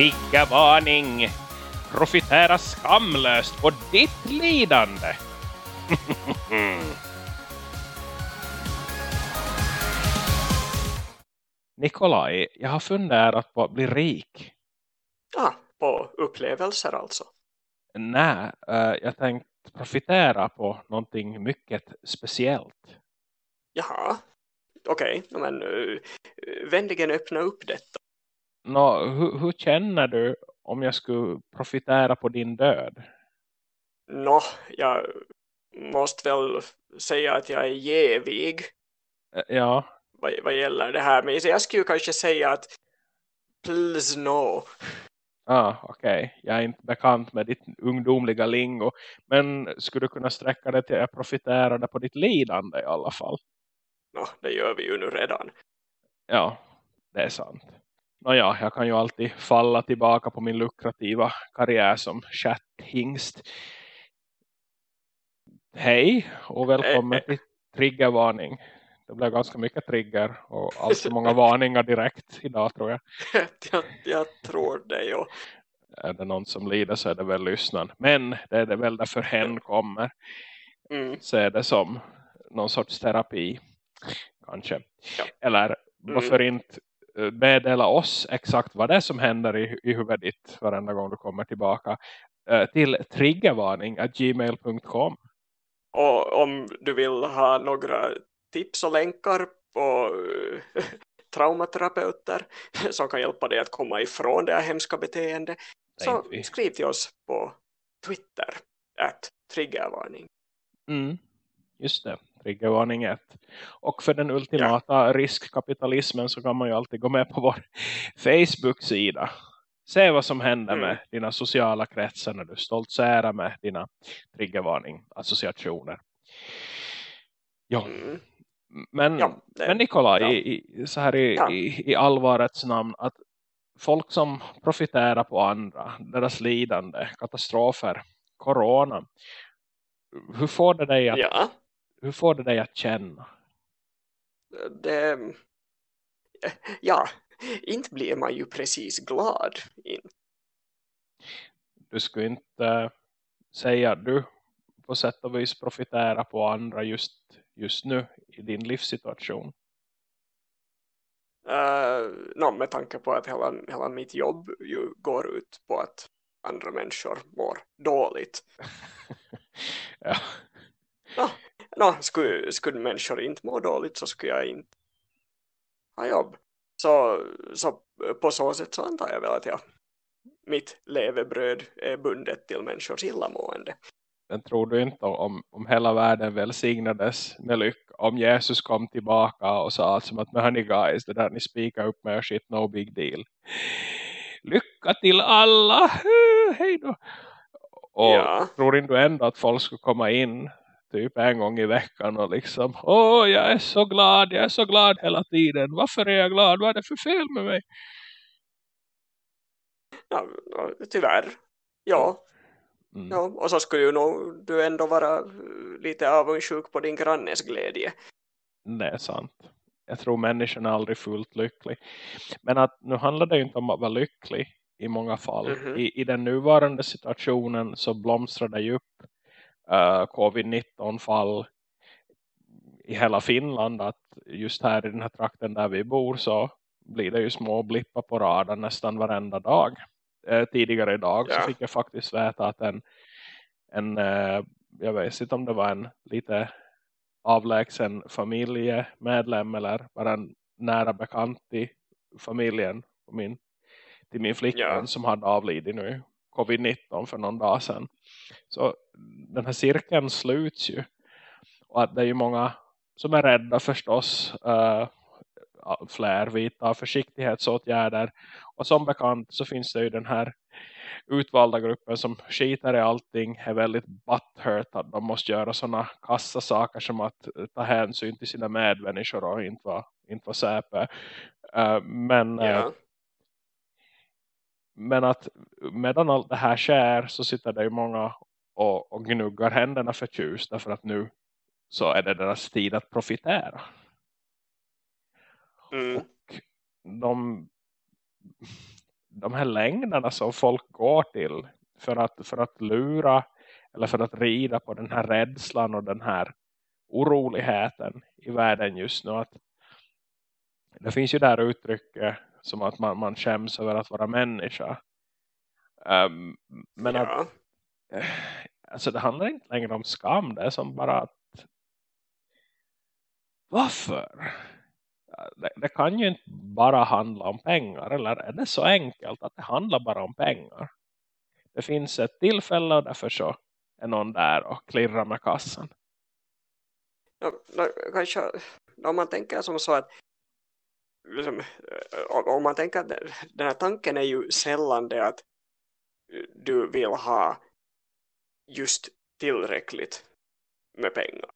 Triggervarning! Profitera skamlöst på ditt lidande! Nikolaj, jag har funderat på att bli rik. Ah, på upplevelser alltså? Nej, uh, jag tänkte profitera på någonting mycket speciellt. Jaha, okej. Okay. Men uh, vänligen öppna upp detta. Nå, hur, hur, känner du om jag skulle profitera på din död? Nå, jag måste väl säga att jag är jävig. Ja. Vad, vad gäller det här. Men jag skulle kanske säga att please no. Ah, okej. Okay. Jag är inte bekant med ditt ungdomliga lingo. Men skulle du kunna sträcka det till att profitera på ditt lidande i alla fall? Ja, det gör vi ju nu redan. Ja, det är sant. Nåja, jag kan ju alltid falla tillbaka på min lukrativa karriär som chatthingst. Hej och välkommen till triggervarning. Det blev ganska mycket trigger och alltför många varningar direkt idag tror jag. jag, jag tror det, ja. Är det någon som lider så är det väl lyssnaren. Men det är det väl därför hen kommer. Mm. Så är det som någon sorts terapi. Kanske. Ja. Eller mm. varför inte eh, meddela oss exakt vad det är som händer i, i huvudet ditt varenda gång du kommer tillbaka uh, till triggervarning gmail.com och om du vill ha några tips och länkar på eh, traumaterapeuter som kan hjälpa dig att komma ifrån det här hemska beteendet så skriv till oss på Twitter att triggervarning. Mm, just det, triggervarning 1. Och för den ultimata ja. riskkapitalismen så kan man ju alltid gå med på vår Facebook-sida. Se vad som händer mm. med dina sociala kretsar när du stoltserar med dina triggervarning-associationer. Ja. Mm. Men, ja, det, men Nikola, ja. i, så här i, ja. i, i allvarets namn, att folk som profiterar på andra, deras lidande, katastrofer, corona, hur får det dig att. Hur får det dig att känna? Det, ja, inte blir man ju precis glad. Du skulle inte säga att du på sätt och vis profiterar på andra just, just nu i din livssituation? Uh, no, med tanke på att hela, hela mitt jobb ju går ut på att andra människor mår dåligt. ja. No, no, skulle, skulle människor inte må dåligt så skulle jag inte ha jobb. Så, så på så sätt så antar jag väl att jag, mitt levebröd är bundet till människors illamående. Men tror du inte om, om hela världen välsignades med lycka om Jesus kom tillbaka och sa som att hörni guys, det där ni spikar upp med shit, no big deal. Lycka till alla! Hej då! Och ja. tror inte du ändå att folk skulle komma in typ en gång i veckan och liksom, åh jag är så glad, jag är så glad hela tiden. Varför är jag glad? Vad är det för fel med mig? Ja, tyvärr. Ja. Mm. ja. Och så skulle ju nog du ändå vara lite avundsjuk på din grannes glädje. Det är sant. Jag tror människan är aldrig fullt lycklig. Men att nu handlar det ju inte om att vara lycklig i många fall. Mm -hmm. I, I den nuvarande situationen så blomstrar det ju upp uh, covid-19 fall i hela Finland att just här i den här trakten där vi bor så blir det ju små blippar på raden nästan varenda dag. Uh, tidigare idag ja. så fick jag faktiskt veta att en, en uh, jag vet inte om det var en lite avlägsen familjemedlem eller bara en nära bekant i familjen och min, till min flickvän ja. som hade avlidit nu covid-19 för någon dag sedan. Så den här cirkeln sluts ju. Och att det är ju många som är rädda förstås. Uh, fler vidtar försiktighetsåtgärder. Och som bekant så finns det ju den här utvalda gruppen som skiter i allting. Är väldigt butthurt att de måste göra sådana kassa saker som att ta hänsyn till sina medmänniskor och inte vara, inte vara säpe. Uh, men yeah. uh, men att medan allt det här sker så sitter det ju många och, och gnuggar händerna förtjust därför att nu så är det deras tid att profitera. Mm. Och de de här längderna som folk går till för att, för att lura eller för att rida på den här rädslan och den här oroligheten i världen just nu. Att det finns ju där uttrycket som att man, man skäms över att vara människa. Um, men ja. att Eh, alltså det handlar inte längre om skam. Det är som bara att varför? Det, det, kan ju inte bara handla om pengar. Eller är det så enkelt att det handlar bara om pengar? Det finns ett tillfälle och därför så är någon där och klirrar med kassan. Ja, kanske, om man tänker som så att liksom, eh, om man tänker att den här tanken är ju sällan det att du vill ha just tillräckligt med pengar.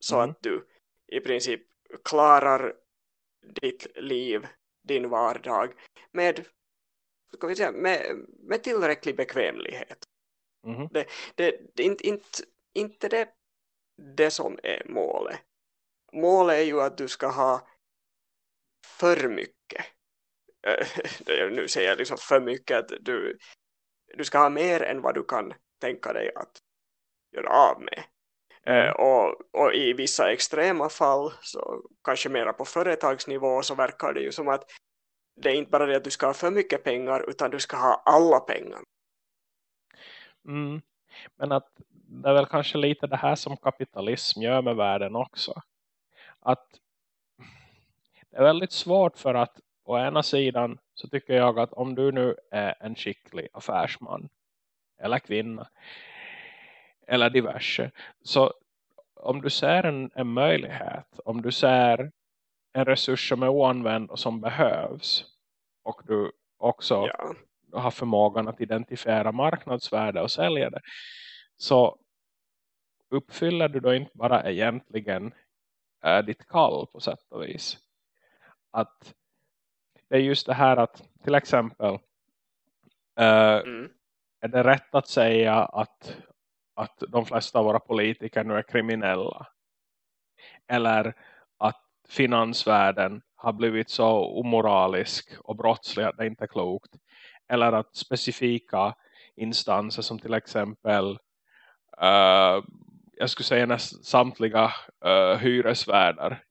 Så mm. att du i princip klarar ditt liv, din vardag med, ska vi säga, med, med tillräcklig bekvämlighet. Mm. Det, det, det, inte, inte, inte det, det som är målet. Målet är ju att du ska ha för mycket. nu säger jag liksom för mycket att du, du ska ha mer än vad du kan tänka dig att göra av med. Mm. Eh, och, och i vissa extrema fall så kanske mera på företagsnivå så verkar det ju som att det är inte bara det att du ska ha för mycket pengar utan du ska ha alla pengar. Mm. Men att det är väl kanske lite det här som kapitalism gör med världen också. Att det är väldigt svårt för att å ena sidan så tycker jag att om du nu är en skicklig affärsman eller kvinna eller diverse så om du ser en, en möjlighet om du ser en resurs som är oanvänd och som behövs och du också ja. har förmågan att identifiera marknadsvärde och sälja det så uppfyller du då inte bara egentligen äh, ditt kall på sätt och vis att det är just det här att till exempel äh, mm är det rätt att säga att, att de flesta av våra politiker nu är kriminella? Eller att finansvärlden har blivit så omoralisk och brottslig att det inte är klokt? Eller att specifika instanser som till exempel uh, jag skulle säga nästan samtliga uh, hyresvärdar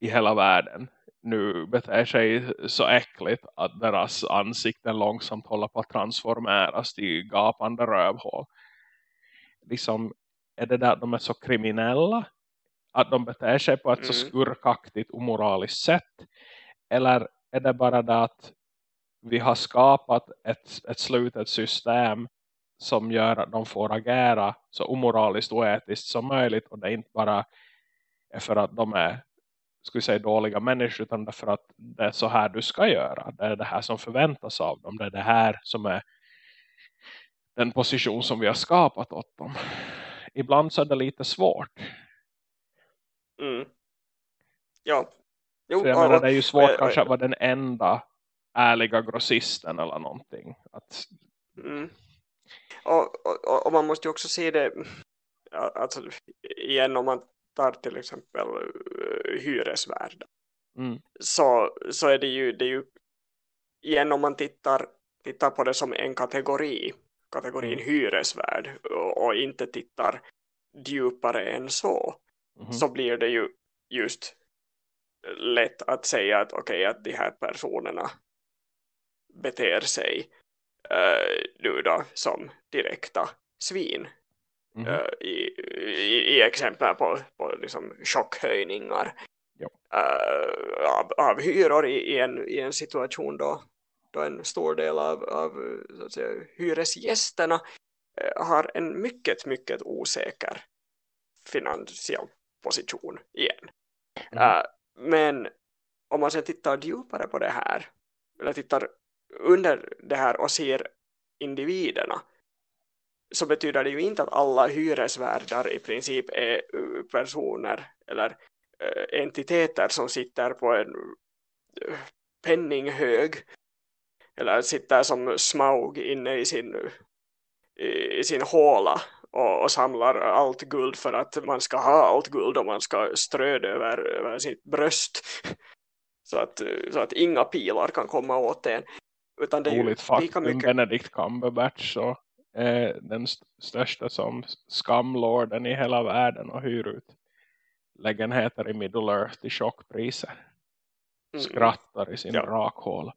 i hela världen nu beter sig så äckligt att deras ansikten långsamt håller på att transformeras till gapande rövhål. Liksom, är det där att de är så kriminella? Att de beter sig på ett mm. så skurkaktigt omoraliskt sätt? Eller är det bara det att vi har skapat ett, ett slutet system som gör att de får agera så omoraliskt och etiskt som möjligt och det är inte bara för att de är vi säga dåliga människor utan därför att det är så här du ska göra. Det är det här som förväntas av dem. Det är det här som är den position som vi har skapat åt dem. Ibland så är det lite svårt. Mm. Ja. Jo, För jag menar, det är ju svårt och, kanske att vara den enda ärliga grossisten eller någonting. Att... Mm. Och, och, och, man måste ju också se det alltså, igen om man tar till exempel uh, hyresvärdar mm. så, så är det ju, det är ju igen om man tittar, tittar på det som en kategori kategorin mm. hyresvärd och, och, inte tittar djupare än så mm. så blir det ju just lätt att säga att okej okay, att de här personerna beter sig uh, nu då som direkta svin mm. uh, i, i, i, exempel på, på liksom chockhöjningar uh, av, av hyror i, i, en, i en situation då, då en stor del av, av så att säga, hyresgästerna uh, har en mycket, mycket osäker finansiell position igen. Mm. men om man sen tittar djupare på det här eller tittar under det här och ser individerna så betyder det ju inte att alla hyresvärdar i princip är uh, personer eller uh, entiteter som sitter på en uh, penninghög eller sitter som smaug inne i sin, i sin håla och, och, samlar allt guld för att man ska ha allt guld och man ska ströda över, över sitt bröst. Så att, så att inga pilar kan komma åt en. Utan det är ju lika mycket... Benedict Cumberbatch så är den st största som skamlorden i hela världen och hyr ut lägenheter i Middle Earth i chockpriser. Mm. Skrattar i sin ja. rakhål.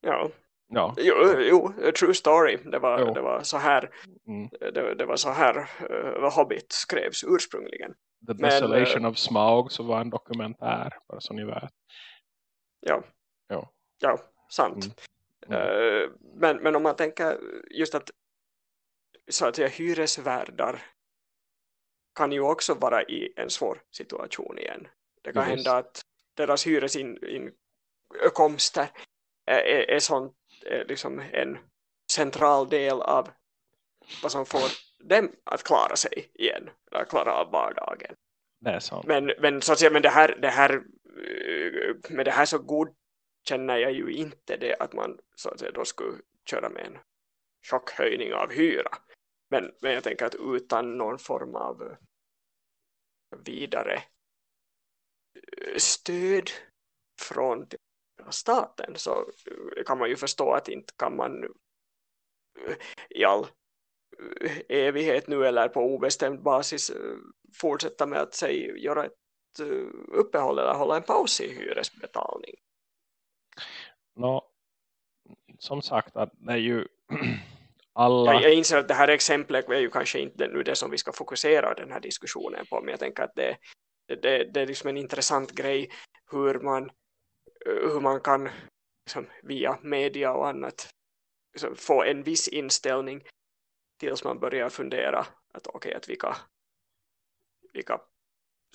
Ja. Ja. Jo, jo, true story. Det var, det var så här mm. det, det, var så här uh, Hobbit skrevs ursprungligen. The Desolation uh, of Smaug så var en dokumentär, bara så ni vet. Ja. Ja, ja sant. Mm. Mm. Men, men om man tänker just att så att säga hyresvärdar kan ju också vara i en svår situation igen. Det kan yes. hända att deras hyresinkomster är, är, är, sånt, är liksom en central del av vad som får dem att klara sig igen. Eller klara av vardagen. Men, men, så att säga, men det här, det här med det här så godkänner jag ju inte det att man så att säga, då skulle köra med en chockhöjning av hyra. Men, men jag tänker att utan någon form av eh, vidare eh, stöd från staten så eh, kan man ju förstå att inte kan man i all evighet nu eller på obestämd basis fortsätta med att säg, göra ett uppehåll eller hålla en paus i hyresbetalning. No, som sagt att det är ju alla... Jag, jag inser att det här exemplet är ju kanske inte nu det som vi ska fokusera den här diskussionen på. Men jag tänker att det, det, det är liksom en intressant grej hur man, hur man kan liksom, via media och annat liksom, få en viss inställning tills man börjar fundera att okej, okay, att vilka, vilka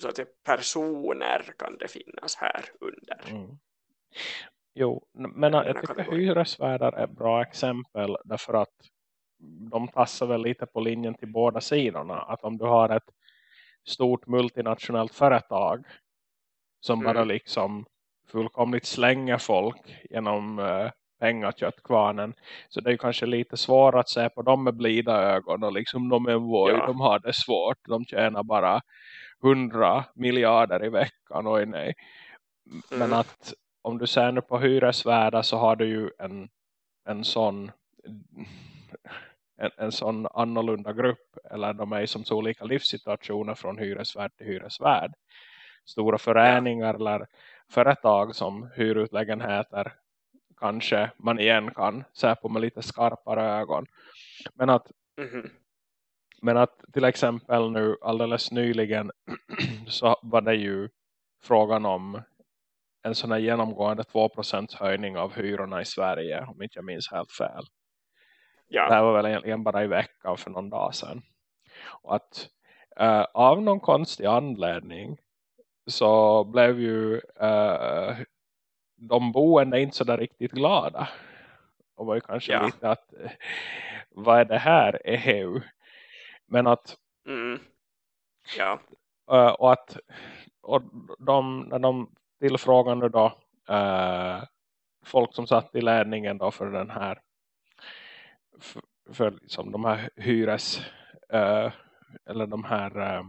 så att personer kan det finnas här under. Mm. Jo, men jag tycker hyresvärdar är ett bra exempel därför att de passar väl lite på linjen till båda sidorna. Att om du har ett stort multinationellt företag som mm. bara liksom fullkomligt slänger folk genom uh, pengaköttkvarnen. Så det är kanske lite svårt att se på dem med blida ögon och liksom de är voj, ja. de har det svårt. De tjänar bara hundra miljarder i veckan, oj nej. Mm. Men att om du ser nu på hyresvärdar så har du ju en, en sån en, en sån annorlunda grupp eller de är som så olika livssituationer från hyresvärd till hyresvärd. Stora föreningar eller företag som hyr ut lägenheter kanske man igen kan se på med lite skarpare ögon. Men att, mm -hmm. men att till exempel nu alldeles nyligen så var det ju frågan om en sån här genomgående 2% höjning av hyrorna i Sverige om inte jag minns helt fel. Ja. Det här var väl egentligen bara i veckan för någon dag sedan. Och att uh, av någon konstig anledning så blev ju uh, de boende inte så där riktigt glada. Och var ju kanske ja. lite att uh, vad är det här EU? Men att mm. ja. och att och de, när de tillfrågade då folk som satt i ledningen då för den här för, för liksom de här hyres uh, eller de här uh,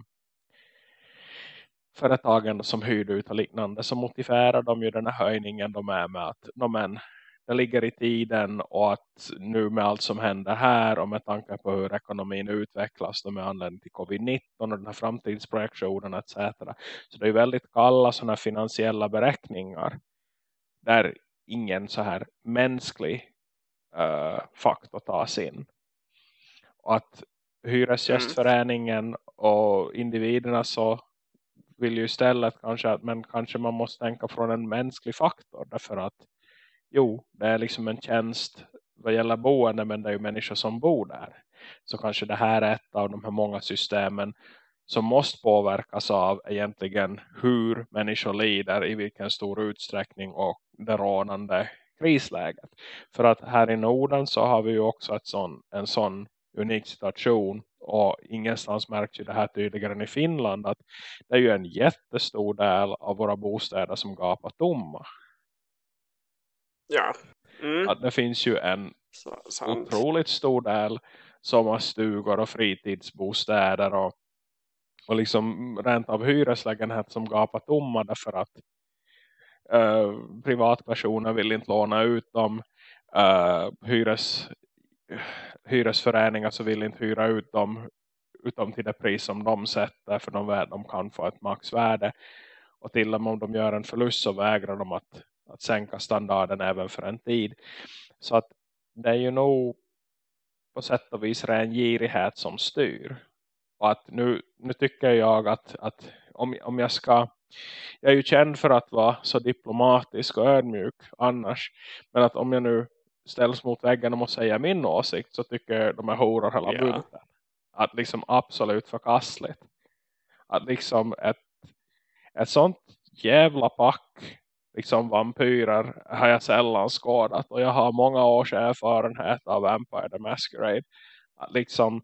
företagen som hyrde ut och liknande så motiverar de ju den här höjningen de är med att no, men, det ligger i tiden och att nu med allt som händer här och med tanke på hur ekonomin utvecklas med anledning till covid-19 och den här framtidsprojektionen etc. Så det är väldigt kalla sådana finansiella beräkningar där ingen så här mänsklig Eh, uh, faktor tas in. Och att hyresgästföreningen mm. och individerna så vill ju istället kanske att men kanske man måste tänka från en mänsklig faktor därför att jo, det är liksom en tjänst vad gäller boende men det är ju människor som bor där. Så kanske det här är ett av de här många systemen som måste påverkas av egentligen hur människor lider i vilken stor utsträckning och det rådande krisläget. För att här i Norden så har vi ju också ett sån, en sån unik situation och ingenstans märks ju det här tydligare än i Finland att det är ju en jättestor del av våra bostäder som gapar tomma. Ja. Mm. Att det finns ju en Så, otroligt stor del som har stugor och fritidsbostäder och, och liksom rent av hyreslägenhet som gapar tomma därför att uh, privatpersoner vill inte låna ut dem. uh, hyres, hyresföreningar så vill inte hyra ut dem utom till det pris som de sätter för de, de kan få ett maxvärde. Och till och med om de gör en förlust så vägrar de att, att sänka standarden även för en tid. Så att det är ju nog på sätt och vis ren girighet som styr. Och att nu, nu tycker jag att, att om, om jag ska jag är ju känd för att vara så diplomatisk och ödmjuk annars. Men att om jag nu ställs mot väggen och måste säga min åsikt så tycker de är horor hela yeah. bunten. Att liksom absolut förkastligt. Att liksom ett, ett sånt jävla pack liksom vampyrer har jag sällan skådat. Och jag har många års erfarenhet av Vampire the Masquerade. Att liksom,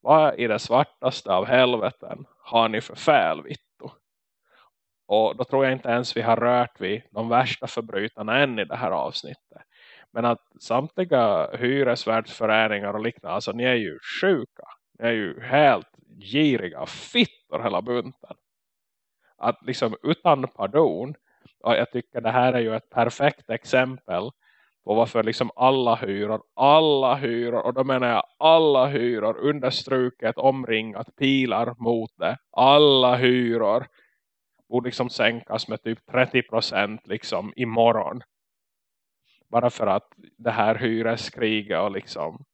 vad i det svartaste av helveten har ni för fel vittu? Och då tror jag inte ens vi har rört vid de värsta förbrytarna än i det här avsnittet. Men att samtliga hyresvärdsföreningar och liknande, alltså ni är ju sjuka. Ni är ju helt giriga fittor hela bunten. Att liksom utan pardon, och jag tycker det här är ju ett perfekt exempel på varför liksom alla hyror, alla hyror, och då menar jag alla hyror understruket, omringat, pilar mot det. Alla hyror borde liksom sänkas med typ 30% liksom imorgon. Bara för att det här hyreskriget och liksom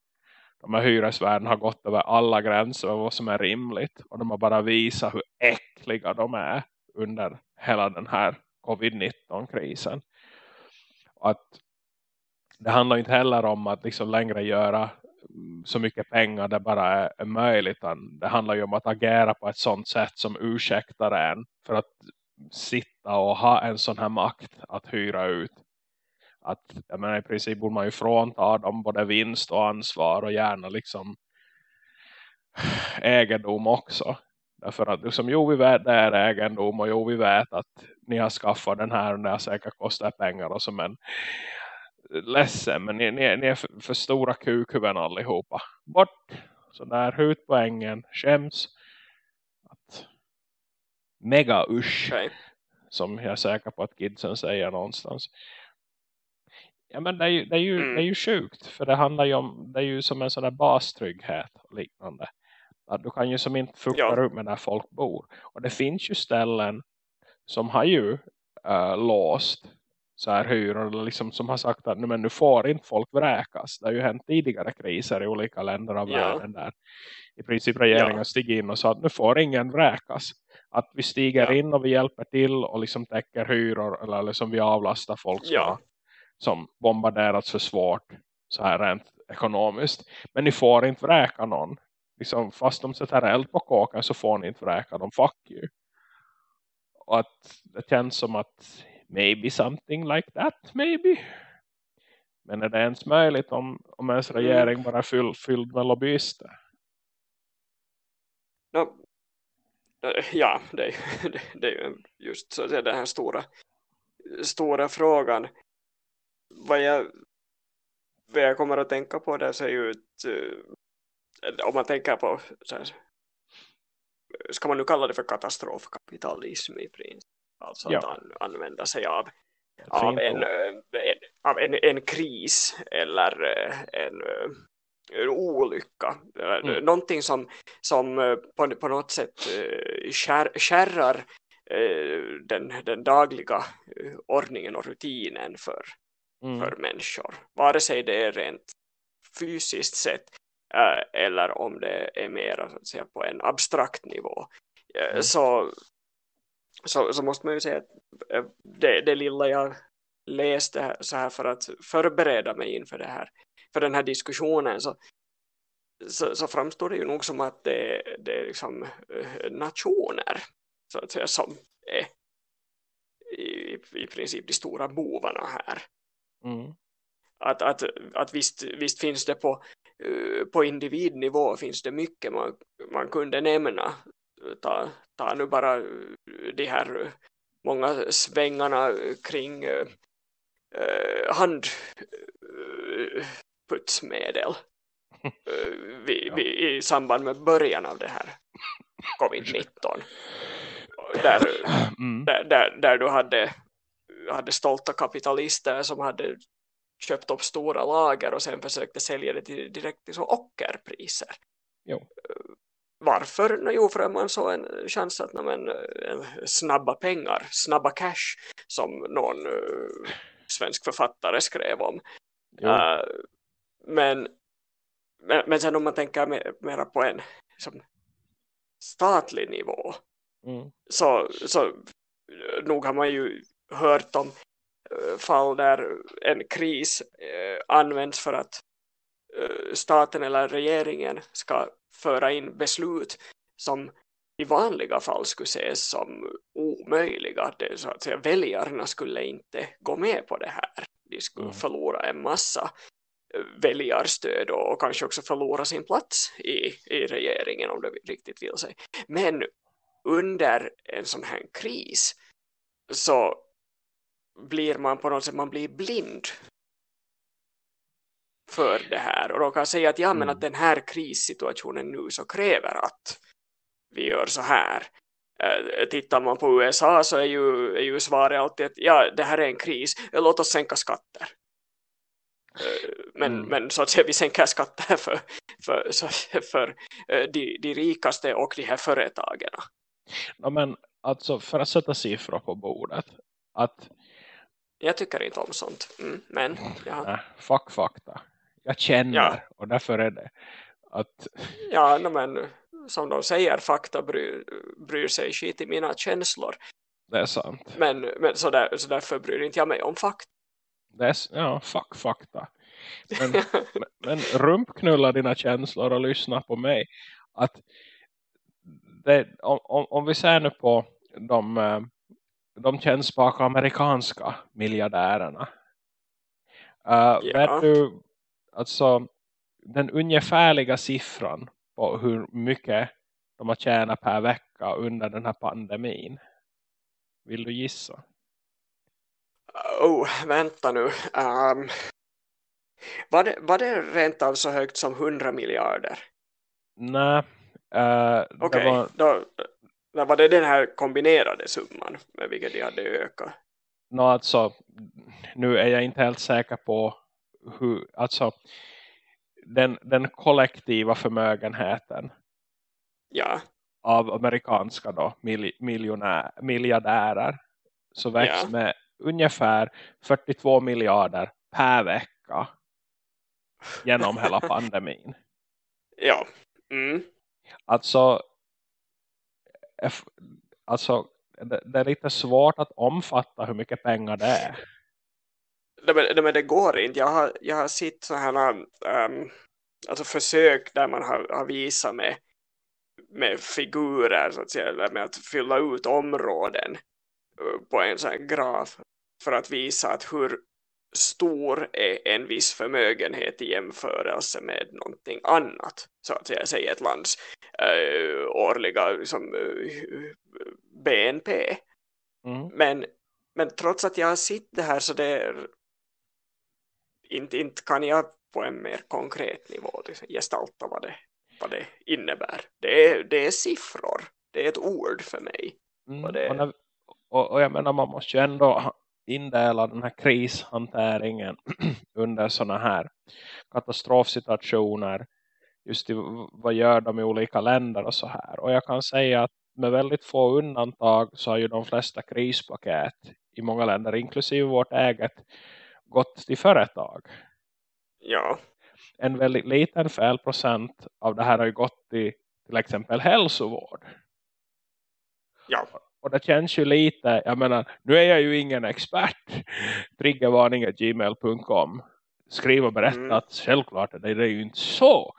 de här hyresvärden har gått över alla gränser och vad som är rimligt. Och de har bara visat hur äckliga de är under hela den här covid-19-krisen. Att det handlar inte heller om att liksom längre göra så mycket pengar det bara är, är möjligt. Det handlar ju om att agera på ett sånt sätt som ursäktar en för att sitta och ha en sån här makt att hyra ut. Att, jag menar, i princip borde man ju frånta dem både vinst och ansvar och gärna liksom egendom också. Därför att liksom, jo vi vet det är egendom och jo vi vet att ni har skaffat den här och det har säkert kostat pengar och så men ledsen men ni, ni, ni är för, för stora kukhuvuden allihopa. Bort! Så där ut på ängen, skäms. Att, mega usch. Okay. Som jag är säker på att kidsen säger någonstans. Ja men det är ju, det är ju, mm. det är ju sjukt. För det handlar ju om, det är ju som en sån där bastrygghet och liknande. Att du kan ju som inte fucka ja. upp med där folk bor. Och det finns ju ställen som har ju äh, låst så här hyror liksom som har sagt att men nu får inte folk vräkas. Det har ju hänt tidigare kriser i olika länder av ja. världen där i princip regeringen ja. stiger in och sa att nu får ingen vräkas. Att vi stiger ja. in och vi hjälper till och liksom täcker hyror eller liksom vi avlastar folk ja. som bombarderats för svårt så här rent ekonomiskt. Men ni får inte vräka någon. Liksom, fast de sätter eld på kåken så får ni inte vräka dem. Fuck you. Och att det känns som att maybe something like that, maybe. Men är det ens möjligt om, om ens mm. regering bara är fyll, fylld med lobbyister? No, ja, det, det, det är ju just så det den här stora, stora frågan. Vad jag, vad jag kommer att tänka på det så är ju ett, eh, om man tänker på så här, ska man nu kalla det för katastrofkapitalism i princip. Alltså ja. att an, använda sig av, av, en, en, av en, en kris eller eh, en, eh, en olycka. Mm. Någonting som, som eh, på, på något sätt skär, skärrar den, den dagliga ordningen och rutinen för, mm. för människor. Vare sig det är rent fysiskt sett eller om det är mer så att säga, på en abstrakt nivå. Mm. Så så, så måste man ju säga att eh, det, det lilla jag läste så här för att förbereda mig inför det här för den här diskussionen så, så, så framstår det ju nog som att det, det är liksom eh, nationer så att säga som är i, i princip de stora bovarna här. Mm. Att, att, att visst, visst finns det på, eh, på individnivå finns det mycket man, man kunde nämna ta, ta nu bara de här många svängarna kring eh, handputsmedel eh, vi, vi, i samband med början av det här covid-19 där, mm. där, där, där du hade, hade stolta kapitalister som hade köpt upp stora lager och sen försökte sälja det direkt till så ockerpriser. Jo. Varför? No, jo, för att man så en chans att men, snabba pengar, snabba cash som någon uh, svensk författare skrev om. Uh, men, men, men sen om man tänker mer, mera på en som statlig nivå mm. så, så nog har man ju hört om uh, fall där en kris uh, används för att staten eller regeringen ska föra in beslut som i vanliga fall skulle ses som omöjliga. Det, så att säga, väljarna skulle inte gå med på det här. De skulle mm. förlora en massa väljarstöd och kanske också förlora sin plats i, i regeringen om det riktigt vill sig. Men under en sån här kris så blir man på något sätt man blir blind för det här. Och då kan säga att ja men att mm. den här krissituationen nu så kräver att vi gör så här. Uh, tittar man på USA så är ju, är ju svaret alltid att ja det här är en kris, låt oss sänka skatter. Uh, men, mm. men så att säga vi sänker skatter för, för, för, uh, de, de rikaste och de här företagen ja, men alltså för att sätta siffror på bordet att jag tycker inte om sånt. Mm, men ja. Nej, fuck fakta jag känner ja. och därför är det att ja men som de säger fakta bryr, bryr sig skit i mina känslor det är sant men, men så, där, så därför bryr inte jag mig om fakta det är, ja fuck fakta men, men, men rumpknulla dina känslor och lyssna på mig att det, om, om vi ser nu på de, eh, de kännspaka amerikanska miljardärerna. Uh, ja. Vet du, alltså den ungefärliga siffran på hur mycket de har tjänat per vecka under den här pandemin? Vill du gissa? Oh, vänta nu. Um, var, det, var det rent av så högt som 100 miljarder? Nej, Uh, Okej, okay, var... då var det den här kombinerade summan med vilket de hade ökat? No, alltså, nu är jag inte helt säker på hur, alltså den, den kollektiva förmögenheten ja. av amerikanska då, mil, miljonär, miljardärer så växer ja. med ungefär 42 miljarder per vecka genom hela pandemin. Ja. Mm. Alltså, alltså det, det, är lite svårt att omfatta hur mycket pengar det är. Det, men det går inte. Jag har, jag har sett sådana um, alltså försök där man har, har visat med, med figurer så att säga, eller med att fylla ut områden uh, på en sån här graf för att visa att hur stor är en viss förmögenhet i jämförelse med någonting annat så att säga, säg ett lands äh, årliga liksom, äh, BNP mm. men, men trots att jag har sett det här så det är inte, inte kan jag på en mer konkret nivå gestalta vad det, vad det innebär. Det är, det är siffror. Det är ett ord för mig. Mm. och, det... och, när, och, och jag menar man måste ju ändå indela den här krishanteringen under sådana här katastrofsituationer. Just i, vad gör de i olika länder och så här. Och jag kan säga att med väldigt få undantag så har ju de flesta krispaket i många länder, inklusive vårt eget, gått till företag. Ja. En väldigt liten felprocent av det här har ju gått till till exempel hälsovård. Ja. Och det känns ju lite, jag menar, nu är jag ju ingen expert. Triggervarning.gmail.com Skriv och berätta mm. att självklart det, det är ju inte så.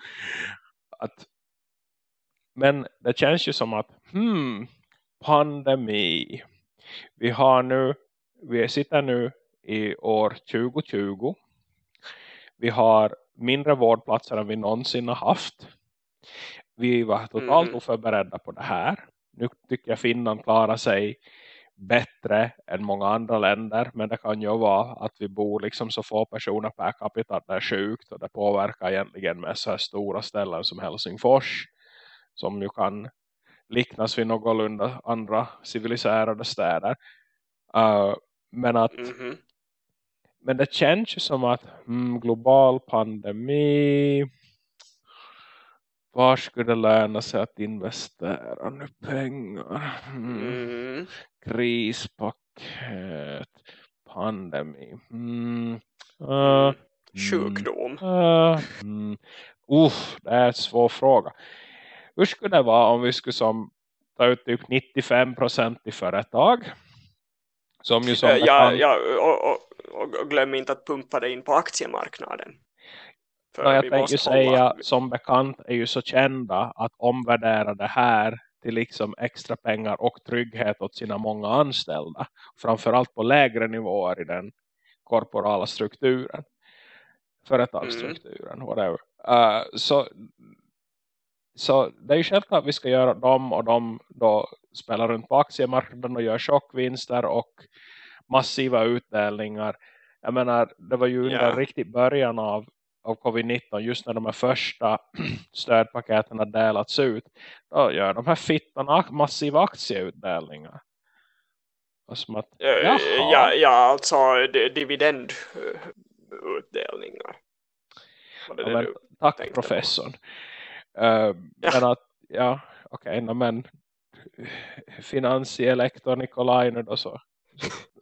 Att, men det känns ju som att, hmm, pandemi. Vi har nu, vi sitter nu i år 2020. Vi har mindre vårdplatser än vi någonsin har haft. Vi var totalt mm. oförberedda på det här nu tycker jag Finland klarar sig bättre än många andra länder. Men det kan ju vara att vi bor liksom så få personer per capita att det är sjukt. Och det påverkar egentligen med så här stora ställen som Helsingfors. Som ju kan liknas vid någorlunda andra civiliserade städer. Uh, men att mm -hmm. Men det känns ju som att mm, global pandemi var skulle det löna sig att investera nu pengar? Mm. Mm. Krispaket, pandemi. Mm. Uh, Sjukdom. Uh, mm. uh, det är en svår fråga. Hur skulle det vara om vi skulle som ta ut typ 95% i företag? Som ju som uh, ja, ja och, och, och, glöm inte att pumpa det in på aktiemarknaden. För jag tänkte ju säga, som bekant är ju så kända att omvärdera det här till liksom extra pengar och trygghet åt sina många anställda. Framförallt på lägre nivåer i den korporala strukturen. Företagsstrukturen, mm. whatever. Uh, så, så det är ju självklart att vi ska göra dem och de då spelar runt på aktiemarknaden och gör chockvinster och massiva utdelningar. Jag menar, det var ju under yeah. riktigt början av av covid-19 just när de här första stödpaketen delats ut då gör de här fittarna massiva aktieutdelningar. som att, ja, ja, alltså dividendutdelningar. Ja, men, tack professorn. Uh, ja. Men att, ja, okej, okay, men finansielektor Nikolaj då så.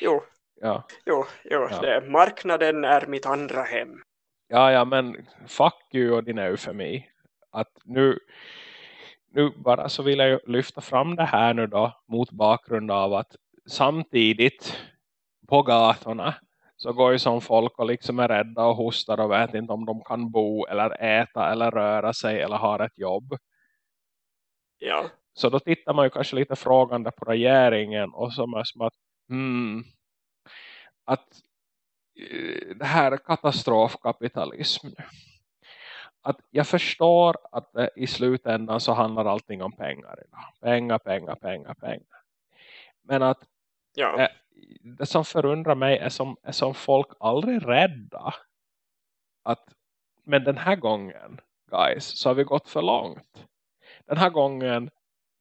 jo, ja. jo, jo ja. Det, marknaden är mitt andra hem. Ja, ja, men fuck you och din eufemi. Att nu, nu bara så vill jag lyfta fram det här nu då mot bakgrund av att samtidigt på gatorna så går ju som folk och liksom är rädda och hostar och vet inte om de kan bo eller äta eller röra sig eller ha ett jobb. Ja. Så då tittar man ju kanske lite frågande på regeringen och som är som att hmm, att det här katastrofkapitalism. Att jag förstår att det, i slutändan så handlar allting om pengar idag. Pengar, pengar, pengar, pengar. Men att ja. äh, det som förundrar mig är som, är som folk aldrig rädda. Att, men den här gången, guys, så har vi gått för långt. Den här gången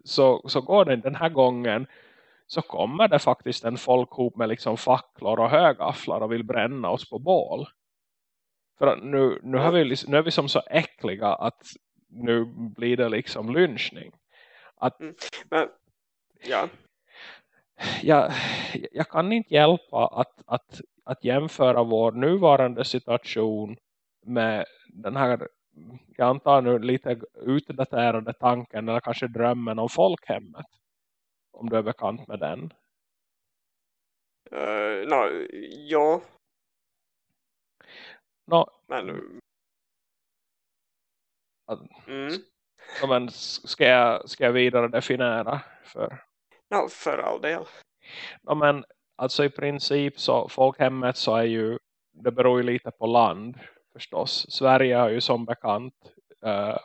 så, så går det den här gången så kommer det faktiskt en folkhop med liksom facklor och högafflar och vill bränna oss på bål. För nu, nu, har vi, nu är vi som så äckliga att nu blir det liksom lynchning. Att, mm. Men, ja. Jag, jag kan inte hjälpa att, att, att jämföra vår nuvarande situation med den här, jag antar nu lite utdaterade tanken eller kanske drömmen om folkhemmet om du är bekant med den. Uh, no, ja. No, men... mm. no, men ska jag, ska jag vidare definiera för? No, för all del. No, men alltså i princip så folkhemmet så är ju det beror ju lite på land förstås. Sverige har ju som bekant uh,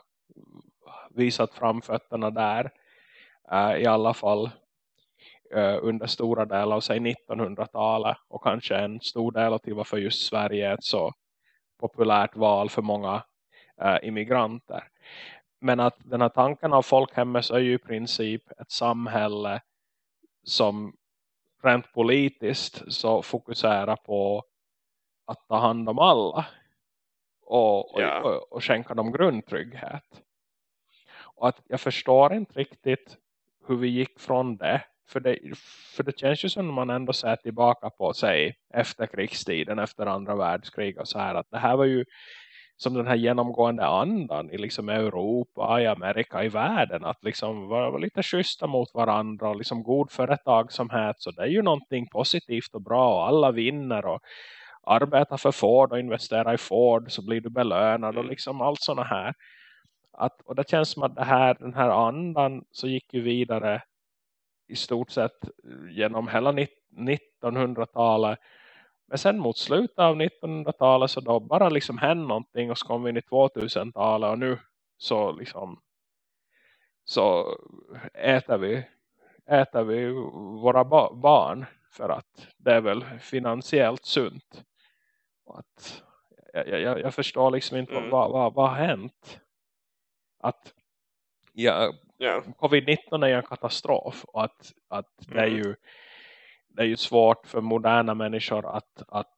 visat framfötterna där. Uh, I alla fall uh, under stora delar av sig 1900-talet och kanske en stor del till varför just Sverige är ett så populärt val för många uh, immigranter. Men att den här tanken av folkhemmet är ju i princip ett samhälle som rent politiskt så fokuserar på att ta hand om alla och, och, och, och skänka dem grundtrygghet. Och att jag förstår inte riktigt hur vi gick från det. För det, för det känns ju som man ändå ser tillbaka på sig efter krigstiden, efter andra världskrig och så här att det här var ju som den här genomgående andan i liksom Europa, i Amerika, i världen att liksom vara lite schyssta mot varandra och liksom god företagsamhet. Så det är ju någonting positivt och bra och alla vinner och arbeta för Ford och investera i Ford så blir du belönad och liksom allt sådana här att, och det känns som att det här, den här andan så gick ju vidare i stort sett genom hela 1900-talet. Men sen mot slutet av 1900-talet så då bara liksom hände någonting och så kom vi in i 2000-talet och nu så liksom så äter vi äter vi våra ba barn för att det är väl finansiellt sunt. Och att jag, jag, jag förstår liksom inte mm. vad, vad, vad har hänt. Att ja, yeah. covid-19 är en katastrof och att, att det är mm. ju det är ju svårt för moderna människor att, att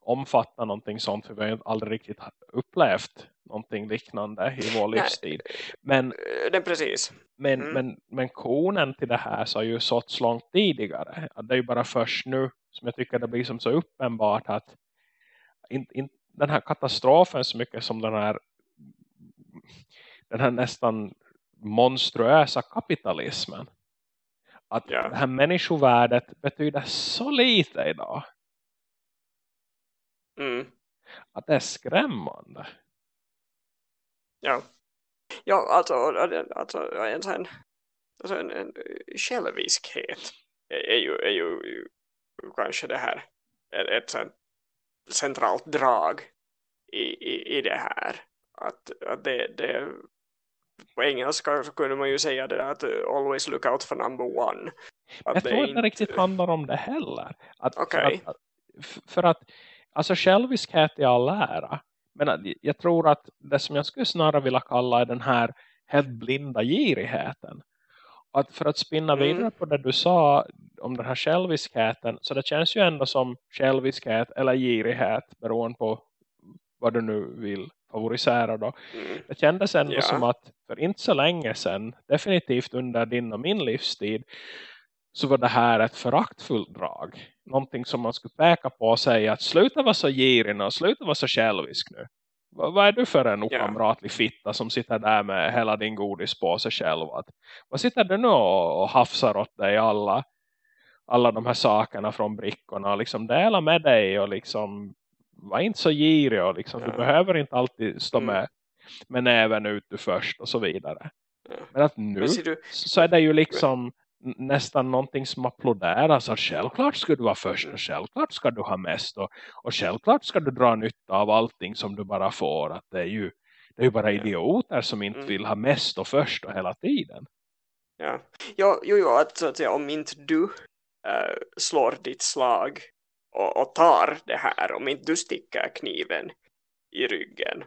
omfatta någonting sånt för vi har ju aldrig riktigt upplevt någonting liknande i vår livstid. Men, det är precis. Men, mm. men, men konen till det här så har ju sått långt tidigare. Det är ju bara först nu som jag tycker det blir som så uppenbart att in, in, den här katastrofen så mycket som den här den här nästan monstruösa kapitalismen. Att ja. det här människovärdet betyder så lite idag. Mm. Att det är skrämmande. Ja. Ja, alltså, alltså en sån alltså en, en själviskhet är ju, är ju kanske det här ett, ett sånt centralt drag i, i, i det här. Att, att det, det på engelska så kunde man ju säga det att always look out for number one. Att jag tror inte det riktigt handlar om det heller. Att, okay. för, att, för att alltså själviskhet i all ära. Men jag tror att det som jag skulle snarare vilja kalla är den här helt blinda girigheten. Att för att spinna mm. vidare på det du sa om den här själviskheten. Så det känns ju ändå som själviskhet eller girighet beroende på vad du nu vill favorisera då. Mm. Det kändes ändå ja. som att för inte så länge sedan, definitivt under din och min livstid, så var det här ett föraktfullt drag. Någonting som man skulle peka på och säga att sluta vara så girig och sluta vara så självisk nu. Vad, vad är du för en okamratlig fitta som sitter där med hela din godis på sig själv? Att, vad sitter du nu och, och hafsar åt dig alla, alla de här sakerna från brickorna och liksom dela med dig och liksom var inte så girig och liksom, ja. du behöver inte alltid stå mm. med, med näven ute först och så vidare. Ja. Men att nu Men så är det ju liksom nästan någonting som applåderas att självklart ska du vara först och självklart ska du ha mest och, och självklart ska du dra nytta av allting som du bara får att det är ju, det är ju bara idioter som inte mm. vill ha mest och först och hela tiden. Ja, ja jo, jo att, så att säga, om inte du äh, slår ditt slag och, och tar det här om inte du sticker kniven i ryggen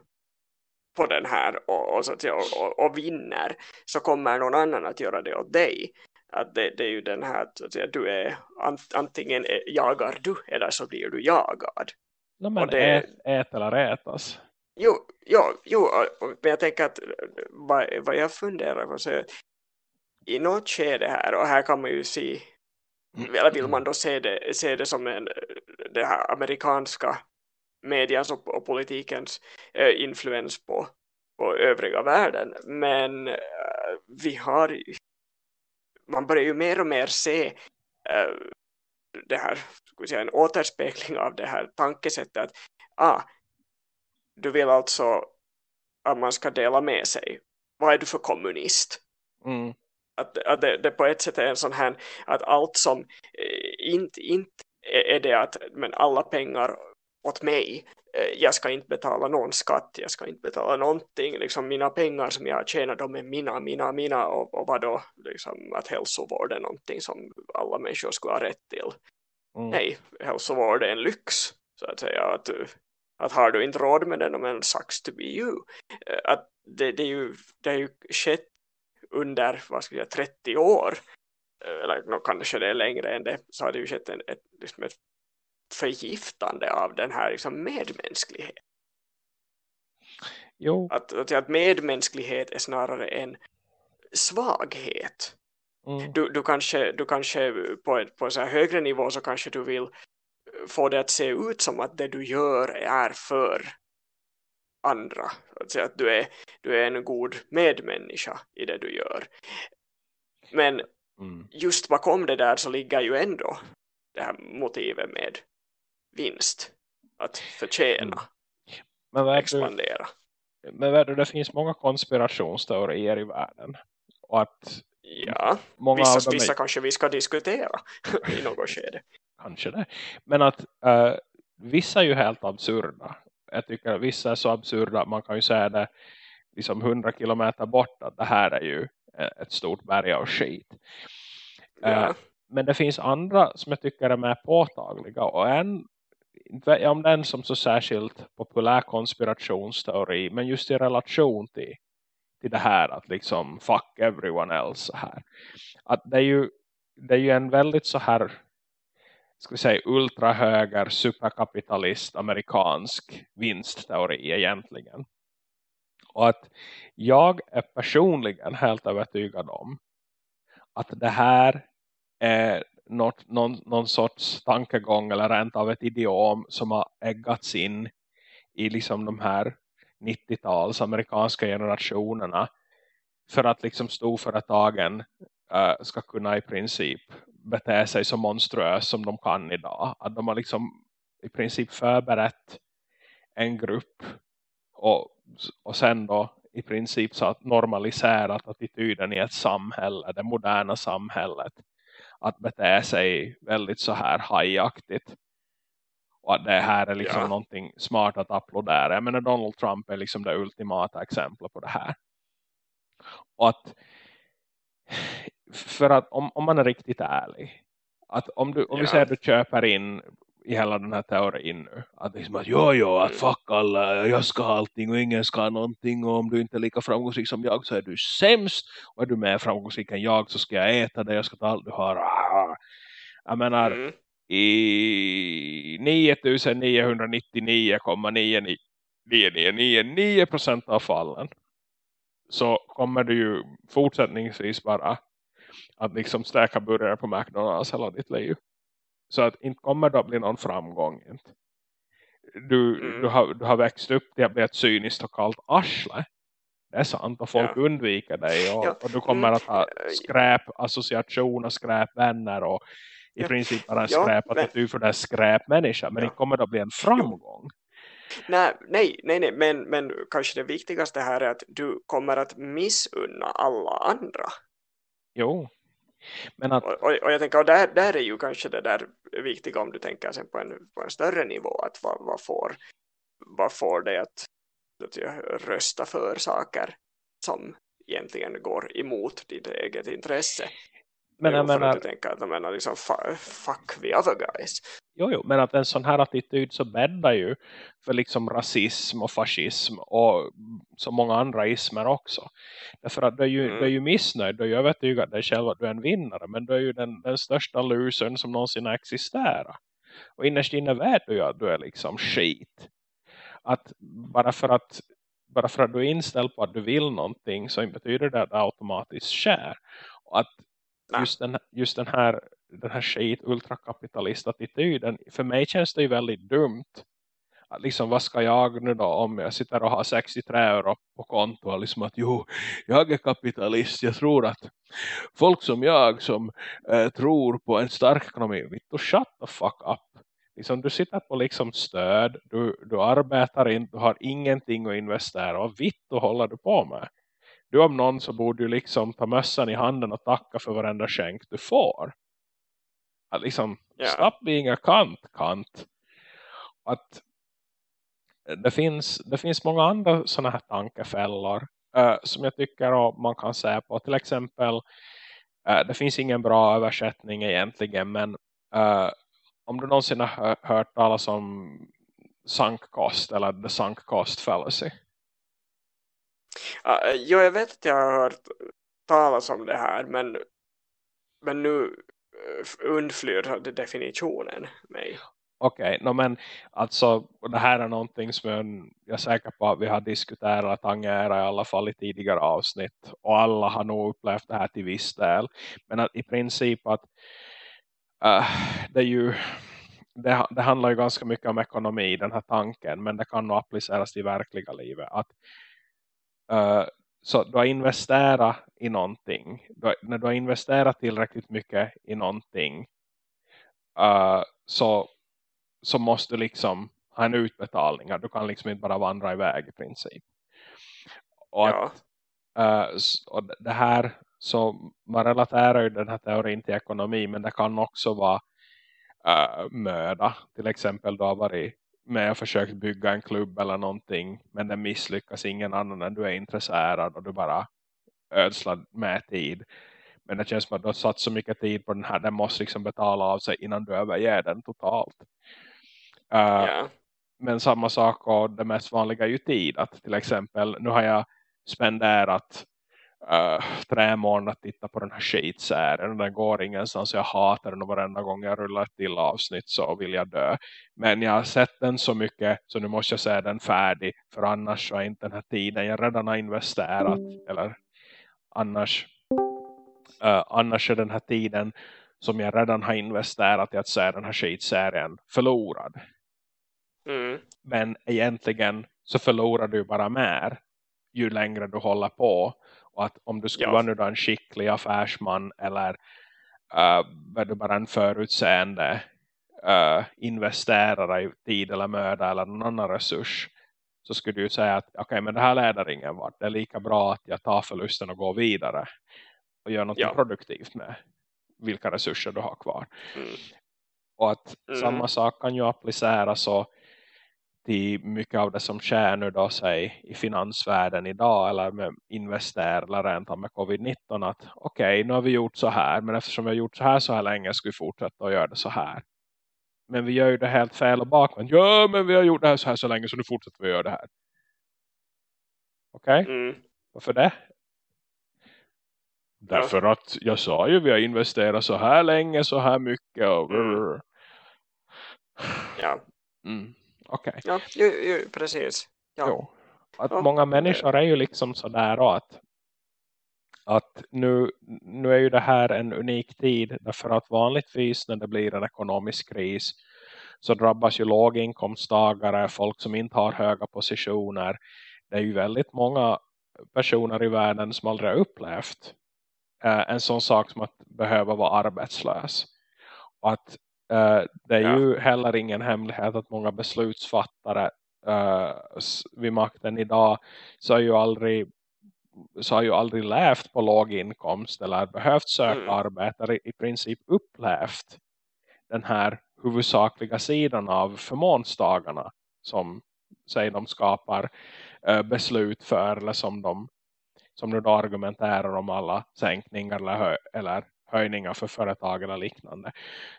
på den här och, och, så att och, och, vinner så kommer någon annan att göra det åt dig. Att det, det är ju den här så att säga, du är antingen jagar du eller så blir du jagad. No, men det, ät, ät eller ätas. Jo, jo, jo men jag tänker att vad, vad jag funderar på så är i något skede här och här kan man ju se eller vill man då se eh, det, se det som en, den här amerikanska medias och, och politikens eh, influens på, på övriga världen. Men eh, vi har man börjar ju mer och mer se eh, det här, ska säga, en återspegling av det här tankesättet att ah, du vill alltså att man ska dela med sig. Vad är du för kommunist? Mm att, att det, det, på ett sätt är en sån här att allt som eh, inte, inte är det att men alla pengar åt mig eh, jag ska inte betala någon skatt, jag ska inte betala någonting, liksom mina pengar som jag tjänar de är mina, mina, mina och, och då, liksom att hälsovård är någonting som alla människor skulle ha rätt till mm. nej, hälsovård är en lyx så att säga, att, att har du inte råd med den, men sucks to be you eh, att det, det, är ju, det är ju skett under vad ska jag, 30 år eller kanske det är längre än det så har det ju skett en, ett, liksom ett förgiftande av den här liksom medmänsklighet. Jo. Att, att, medmänsklighet är snarare en svaghet. Mm. Du, du kanske, du kanske på, på en så högre nivå så kanske du vill få det att se ut som att det du gör är för andra. Att att du är, du är en god medmänniska i det du gör. Men mm. just bakom det där så ligger ju ändå det här motivet med vinst. Att förtjäna. Mm. Men vad expandera. Men vad du, det finns många konspirationsteorier i världen. Och att Ja, många vissa, är... vissa kanske vi ska diskutera i något skede. Kanske det. Men att uh, vissa är ju helt absurda jag tycker vissa är så absurda att man kan ju säga det liksom hundra kilometer bort att det här är ju ett stort berg av skit. Ja. Uh, men det finns andra som jag tycker är mer påtagliga och en om den som så särskilt populär konspirationsteori men just i relation till, till det här att liksom fuck everyone else så här. Att det är ju, det är ju en väldigt så här ska vi säga ultrahöger superkapitalist amerikansk vinstteori egentligen. Och att jag är personligen helt övertygad om att det här är något, någon, någon sorts tankegång eller rent av ett idiom som har äggats in i liksom de här 90-tals amerikanska generationerna för att liksom storföretagen uh, ska kunna i princip bete sig så monstruöst som de kan idag. Att de har liksom i princip förberett en grupp och, och sen då i princip så att normaliserat attityden i ett samhälle, det moderna samhället att bete sig väldigt så här hajaktigt och att det här är liksom ja. någonting smart att applådera. Jag menar Donald Trump är liksom det ultimata exemplet på det här. Och att för att om, om man är riktigt ärlig att om, du, om ja. vi säger att du köper in i hela den här teorin nu. Att liksom att jo, jo, att mm. fuck alla, jag ska allting och ingen ska någonting. Och om du inte är lika framgångsrik som jag så är du sämst. Och är du mer framgångsrik än jag så ska jag äta det, jag ska ta allt du har. Jag menar, mm. i 9999,9999 procent av fallen så kommer du ju fortsättningsvis bara att liksom stärka burgare på McDonalds hela ditt liv. Så att inte kommer det att bli någon framgång. Inte. Du, mm. du, har, du har växt upp till att bli ett cyniskt och kallt arsle. Det är sant och folk ja. undviker dig och, ja. och, du kommer att ha mm. skräp, associationer, skräpvänner och i ja. princip bara en skräpattityd för det skräpmänniska. Men ja. det kommer att bli en framgång. Nej, nej, nej, nej. Men, men kanske det viktigaste här är att du kommer att missunna alla andra. Jo, men att... och, och, jag tänker, och där, där är ju kanske det där viktiga om du tänker sen på en, på en större nivå att vad, vad, får, vad får det att, att rösta för saker som egentligen går emot ditt eget intresse? Men jag menar, att att de menar liksom fuck the other guys. Jo, jo, men att en sån här attityd så bäddar ju för liksom rasism och fascism och så många andra ismer också. Därför att du är ju, mm. du är ju missnöjd, du är ju övertygad dig själv att du är en vinnare. Men du är ju den, den största losern som någonsin existerar. Och innerst inne vet du ju att du är liksom skit. Att bara för att bara för att du är inställd på att du vill någonting så betyder det att det automatiskt sker. Och att just den, just den här den här skit ultrakapitalist-attityden för mig känns det ju väldigt dumt att liksom vad ska jag nu då om jag sitter och har 63 euro på konto liksom att jo, jag är kapitalist jag tror att folk som jag som eh, tror på en stark ekonomi Vittu, shut the fuck up. Liksom, du sitter på liksom stöd du, du arbetar inte, du har ingenting att investera och vitt och håller du på med? Du om någon så borde du liksom ta mössan i handen och tacka för varenda skänk du får. Att liksom, yeah. stop being a kant, kant. Att det finns, det finns många andra sådana här tankefällor uh, som jag tycker man kan säga på. Till exempel, uh, det finns ingen bra översättning egentligen, men uh, om du någonsin har hört talas om sunk cost eller the sunk cost fallacy. Uh, jo, jag vet att jag har hört talas om det här, men, men nu eh, undflyr definitionen mig. Okej, okay, no, men alltså det här är någonting som jag, jag är säker på att vi har diskuterat tangera i alla fall i tidigare avsnitt. Och alla har nog upplevt det här till viss del. Men att i princip att uh, det är ju det, det handlar ju ganska mycket om ekonomi, den här tanken. Men det kan nog appliceras i verkliga livet. Att Uh, så du har investerat i någonting. Du när du har investerat tillräckligt mycket i någonting uh, så, så måste du liksom ha en utbetalning. Du kan liksom inte bara vandra iväg i princip. Och, ja. att, uh, och det här så man relaterar ju den här teorin till ekonomi men det kan också vara möda. Till exempel du har varit med och försökt bygga en klubb eller någonting men den misslyckas ingen annan än du är intresserad och du bara ödslar med tid. Men det känns som att du har satt så mycket tid på den här. Den måste liksom betala av sig innan du överger den totalt. Uh, yeah. Men samma sak och det mest vanliga är ju tid. Att till exempel, nu har jag spenderat uh, trämorgon att titta på den här skitserien. Den går ingenstans. Jag hatar den och varenda gång jag rullar ett till avsnitt så vill jag dö. Men jag har sett den så mycket så nu måste jag säga den färdig. För annars så är inte den här tiden jag redan har investerat. Eller annars, uh, annars är den här tiden som jag redan har investerat i att se den här skitserien förlorad. Mm. Men egentligen så förlorar du bara mer ju längre du håller på. Och att om du skulle ja. vara nu en skicklig affärsman eller uh, du bara en förutseende uh, investerare i tid eller möda eller någon annan resurs så skulle du säga att okej okay, men det här leder ingen vart. Det är lika bra att jag tar förlusten och går vidare och gör något ja. produktivt med vilka resurser du har kvar. Mm. Och att mm. samma sak kan ju appliceras så till mycket av det som sker nu då säg, i finansvärlden idag eller med investerare rent med covid-19 att okej okay, nu har vi gjort så här men eftersom vi har gjort så här så här länge ska vi fortsätta att göra det så här. Men vi gör ju det helt fel och bakvänt. Ja men vi har gjort det här så här så länge så nu fortsätter vi göra det här. Okej? Okay? Mm. Varför det? Därför ja. att jag sa ju vi har investerat så här länge så här mycket och mm. Ja. Mm. Okej. Okay. Ja, ju, ju, precis. Ja. Jo. Att ja. många människor är ju liksom sådär att, att nu, nu är ju det här en unik tid därför att vanligtvis när det blir en ekonomisk kris så drabbas ju låginkomsttagare, folk som inte har höga positioner. Det är ju väldigt många personer i världen som aldrig har upplevt eh, en sån sak som att behöva vara arbetslös. Och att det är ja. ju heller ingen hemlighet att många beslutsfattare uh, vid makten idag så har ju aldrig så har ju aldrig levt på låg inkomst eller behövt söka mm. arbete i princip upplevt den här huvudsakliga sidan av förmånstagarna som säger de skapar uh, beslut för eller som de som nu då argumenterar om alla sänkningar eller, eller höjningar för företag eller liknande.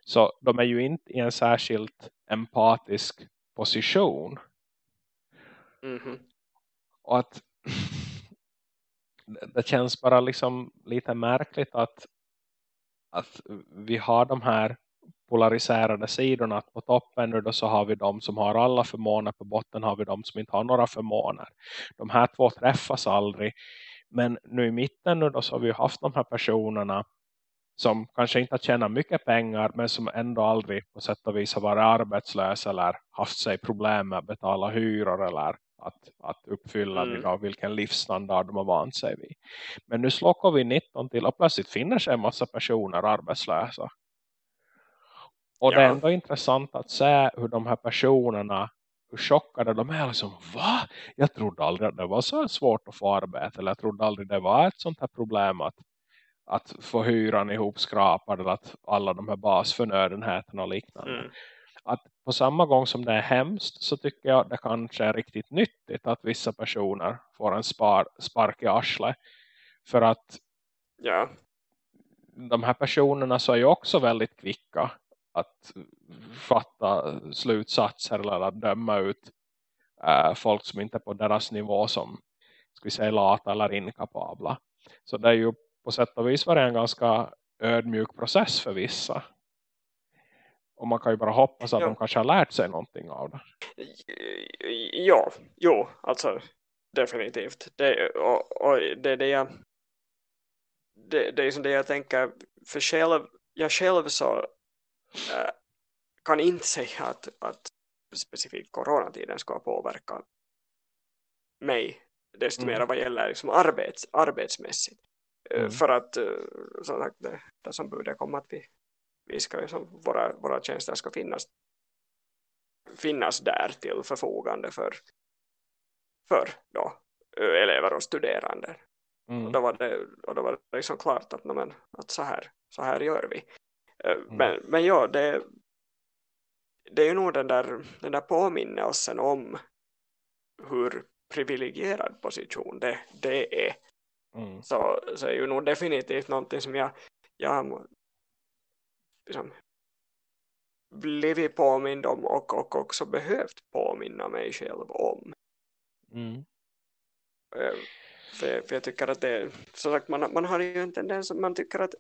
Så de är ju inte i en särskilt empatisk position. Mm -hmm. Och att det känns bara liksom lite märkligt att, att vi har de här polariserade sidorna att på toppen nu då så har vi de som har alla förmåner på botten har vi de som inte har några förmåner. De här två träffas aldrig men nu i mitten nu då så har vi haft de här personerna som kanske inte har tjänat mycket pengar men som ändå aldrig på sätt och vis har varit arbetslösa eller haft sig problem med att betala hyror eller att, att uppfylla mm. då, vilken livsstandard de har vant sig vid. Men nu slår covid-19 till och plötsligt finner sig en massa personer arbetslösa. Och ja. det är ändå intressant att se hur de här personerna hur chockade de är. Liksom, va? Jag trodde aldrig att det var så svårt att få arbete. Eller jag trodde aldrig det var ett sånt här problem att att få hyran ihop skrapad eller att alla de här basförnödenheterna och liknande. Mm. Att på samma gång som det är hemskt så tycker jag det kanske är riktigt nyttigt att vissa personer får en spar, spark i arsle. För att ja. de här personerna så är ju också väldigt kvicka att fatta slutsatser eller att döma ut äh, folk som inte är på deras nivå som ska vi säga lata eller inkapabla. Så det är ju på sätt och vis var det en ganska ödmjuk process för vissa. Och man kan ju bara hoppas att ja. de kanske har lärt sig någonting av det. Ja, jo, alltså definitivt. Det, och, och det, det, jag, det, det är som det jag tänker, för själv, jag själv så äh, kan inte säga att, att specifikt coronatiden ska påverka mig desto mm. mer vad gäller liksom arbets, arbetsmässigt. Eh, mm. För att eh, som sagt, det, det som borde komma att vi, vi ska liksom, våra, våra tjänster ska finnas finnas där till förfogande för, för då, eh, elever och studerande. Mm. Och då var det, och då var det liksom klart att, men, att så, här, så här gör vi. Mm. Men, men ja, det, det är ju nog den där, den där påminnelsen om hur privilegierad position det, det är Mm. Så, så är ju nog definitivt någonting som jag, jag liksom, blivit påmind om och, och också behövt påminna mig själv om. Mm. Eh, för, för jag tycker att det som sagt man, man har ju en tendens att man tycker att,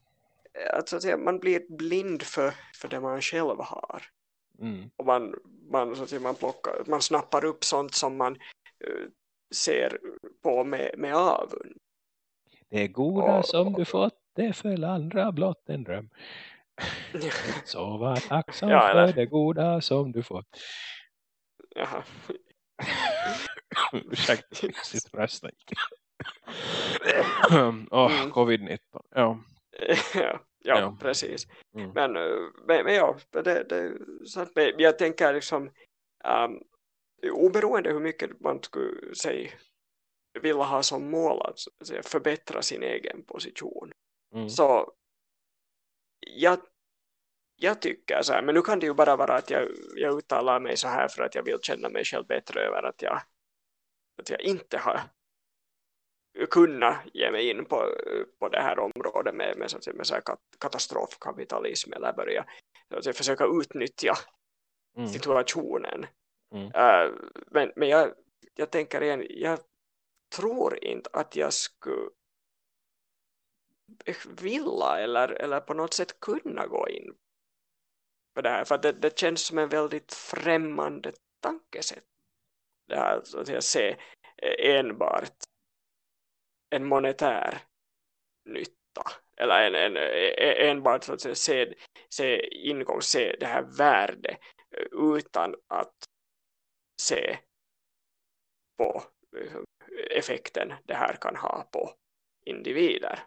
att, så att säga, man blir blind för, för det man själv har Mm. och man, man, så att säga, man, plockar, man snappar upp sånt som man uh, ser på med, med avund Det goda som du fått, det föll andra blott en dröm. Så var tacksam Ja, för det goda som du fått. Jaha. Ursäkta, sitt. Åh, Mm. covid-19. Ja. ja, ja, precis. Mm. Men, eh, men, men ja, det, det sant. Men jag tänker liksom um, oberoende hur mycket man skulle säga vilja ha som mål att säga, förbättra sin egen position. Mm. Så jag, jag tycker så här, men nu kan det ju bara vara att jag, jag uttalar mig så här för att jag vill känna mig själv bättre över att jag, att jag inte har kunnat ge mig in på, på det här området med, med, säga, med så kat- katastrofkapitalism eller börja så att säga, försöka utnyttja Mm. situationen. Mm. Eh, men men jag, jag tänker igen, jag tror inte att jag skulle eh, vilja eller, eller på något sätt kunna gå in på det här. För det, det känns som en väldigt främmande tankesätt. Det här så att jag se eh, enbart en monetär nytta. Eller en, en, eh, enbart så att säga, se, se ingång, se det här värde utan att se på liksom, effekten det här kan ha på individer.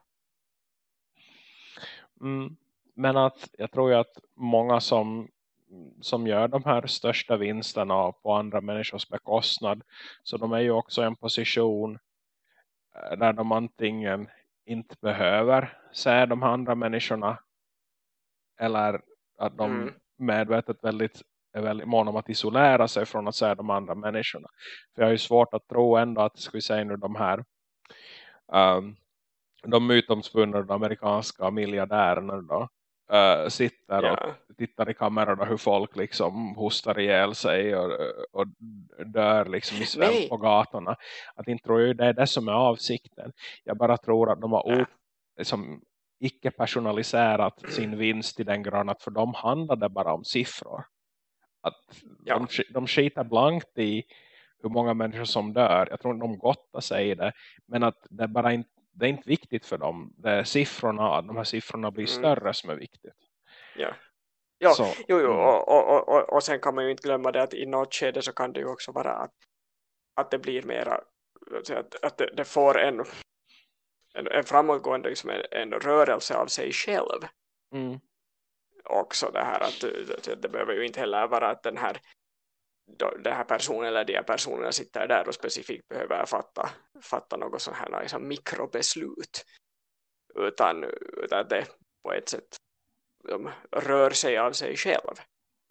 Mm. Men att jag tror ju att många som, som gör de här största vinsterna på andra människors bekostnad. Så de är ju också i en position eh, där de antingen inte behöver se de andra människorna. Eller att de Mm. medvetet väldigt, är väldigt måna om att isolera sig från att se de andra människorna. För jag har ju svårt att tro ändå att, ska vi säga nu de här um, de mytomspunna amerikanska miljardärerna då uh, sitter och Ja. tittar i kamerorna hur folk liksom hostar ihjäl sig och, och dör liksom i svält på gatorna. Att inte tror jag det är det som är avsikten. Jag bara tror att de har o- liksom, icke personaliserat sin vinst i den graden att för dem handlade bara om siffror. Att Ja. de, de skiter blankt i hur många människor som dör. Jag tror inte de gottar sig i det. Men att det är bara inte, det är inte viktigt för dem. Det är siffrorna, de här siffrorna blir Mm. större som är viktigt. Ja. Ja, Så, jo, jo, mm. och, och, och, och, sen kan man ju inte glömma det att i något skede så kan det ju också vara att, att det blir mera så att, säga, att, att det, det får en, en, en framåtgående liksom en, en rörelse av sig själv Mm. Också det här att det, det behöver ju inte heller vara att den här den här personen eller de här personerna sitter där och specifikt behöver fatta, fatta något sån här liksom, mikrobeslut utan, utan att det på ett sätt de rör sig av sig själv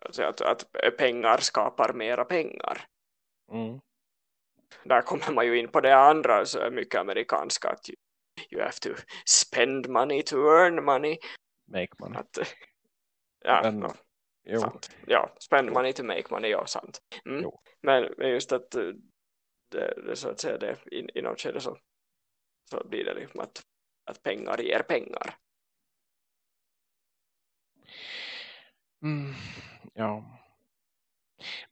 alltså att, att pengar skapar mera pengar Mm. där kommer man ju in på det andra så är mycket amerikanska att you, you have to spend money to earn money Make money. att, ja, Men- Jo. sant. ja, spend money to make money, ja sant mm. Men, men just att eh, det, det så att säga det i, i något skede så, så blir det liksom att, att pengar ger pengar Mm. Ja.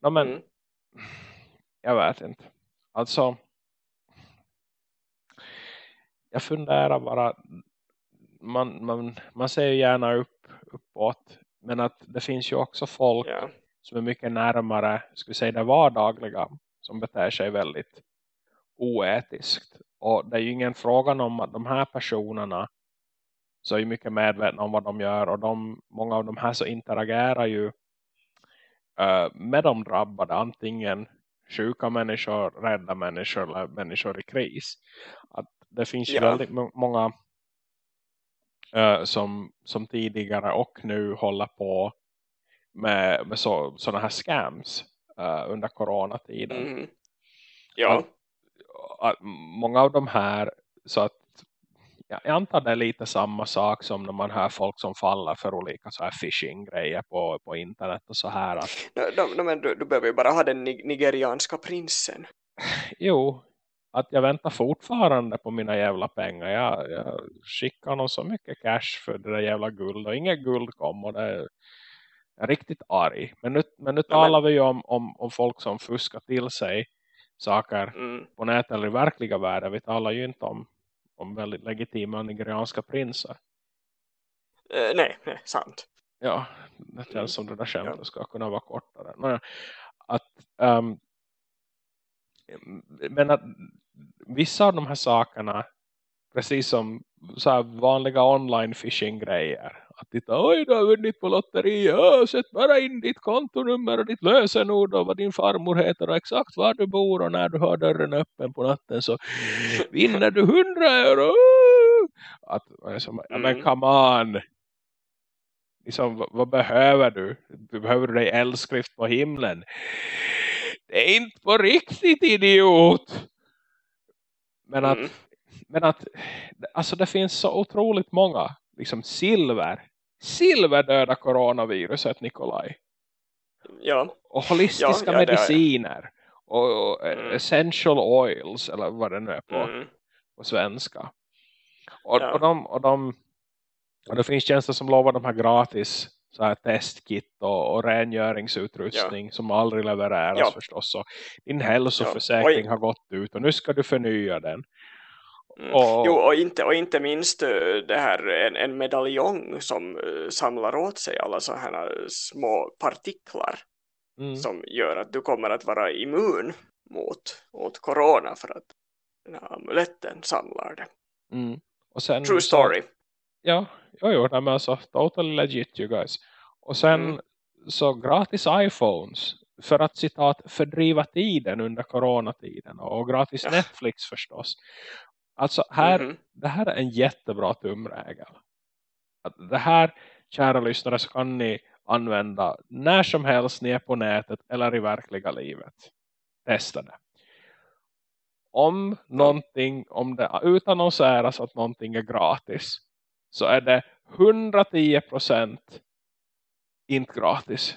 No, men mm. jag vet inte. Alltså jag funderar bara man, man, man ser ju gärna upp uppåt men att det finns ju också folk ja, som är mycket närmare vi säga det vardagliga som beter sig väldigt oetiskt och det är ju ingen frågan om att de här personerna så är mycket medvetna om vad de gör och de, många av de här så interagerar ju eh, med de drabbade antingen sjuka människor, rädda människor eller människor i kris. Att det finns ju Ja. väldigt må- många eh, som, som tidigare och nu håller på med, med så, sådana här scams eh, under coronatiden. mm. ja. Att- att många av de här så att ja, jag antar det är lite samma sak som när man hör folk som faller för olika så här phishing-grejer på, på internet och så här att No, no, no, men du, du behöver ju bara ha den ni- nigerianska prinsen jo, att jag väntar fortfarande på mina jävla pengar. Jag, jag skickar nog så mycket cash för det där jävla guld och inget guld kom och det är, jag är riktigt arg. Men nu, men nu talar vi ju om, om, om folk som fuskar till sig saker mm. på nätet eller i verkliga världen. Vi talar ju inte om, om väldigt legitima nigerianska prinsar. Uh, nej, nej, sant. Ja, det känns mm. som det där skämtet ja. ska kunna vara kortare. Men, att, um, men att vissa av de här sakerna precis som så vanliga online phishing grejer att titta, oj du har vunnit på lotteri sätt bara in ditt kontonummer och ditt lösenord och vad din farmor heter och exakt var du bor och när du har dörren öppen på natten så vinner du hundra euro. Att, liksom, ja, men mm. come on. Liksom, vad, vad behöver du? Du behöver dig eldskrift på himlen? Det är inte på riktigt idiot men att, mm. men att alltså det finns så otroligt många liksom silver silverdöda coronaviruset Nikolaj. Ja. Och holistiska ja, ja, mediciner. Och, och mm. essential oils eller vad det nu är på, mm. på svenska. Och, ja. och, de, och, de, och det finns tjänster som lovar de här gratis så här testkit och, och rengöringsutrustning ja. som aldrig levereras ja. förstås. Så din hälsoförsäkring ja. har gått ut och nu ska du förnya den. Mm. Och... Jo, och inte, och inte minst eh, det här en, en medaljong som uh, samlar åt sig alla så här små partiklar mm. som gör att du kommer att vara immun mot, mot corona för att den här amuletten samlar det. Mm. Och sen, True story. Ja, jo, jo, nej, men alltså totally legit you guys. Och sen mm. så gratis iPhones för att citat fördriva tiden under coronatiden och gratis ja. Netflix förstås. Alltså här, mm -hmm. det här är en jättebra tumregel. Att det här, kära lyssnare, så kan ni använda när som helst ni är på nätet eller i verkliga livet. Testa det. Om någonting, om det utannonseras att någonting är gratis så är det 110% inte gratis.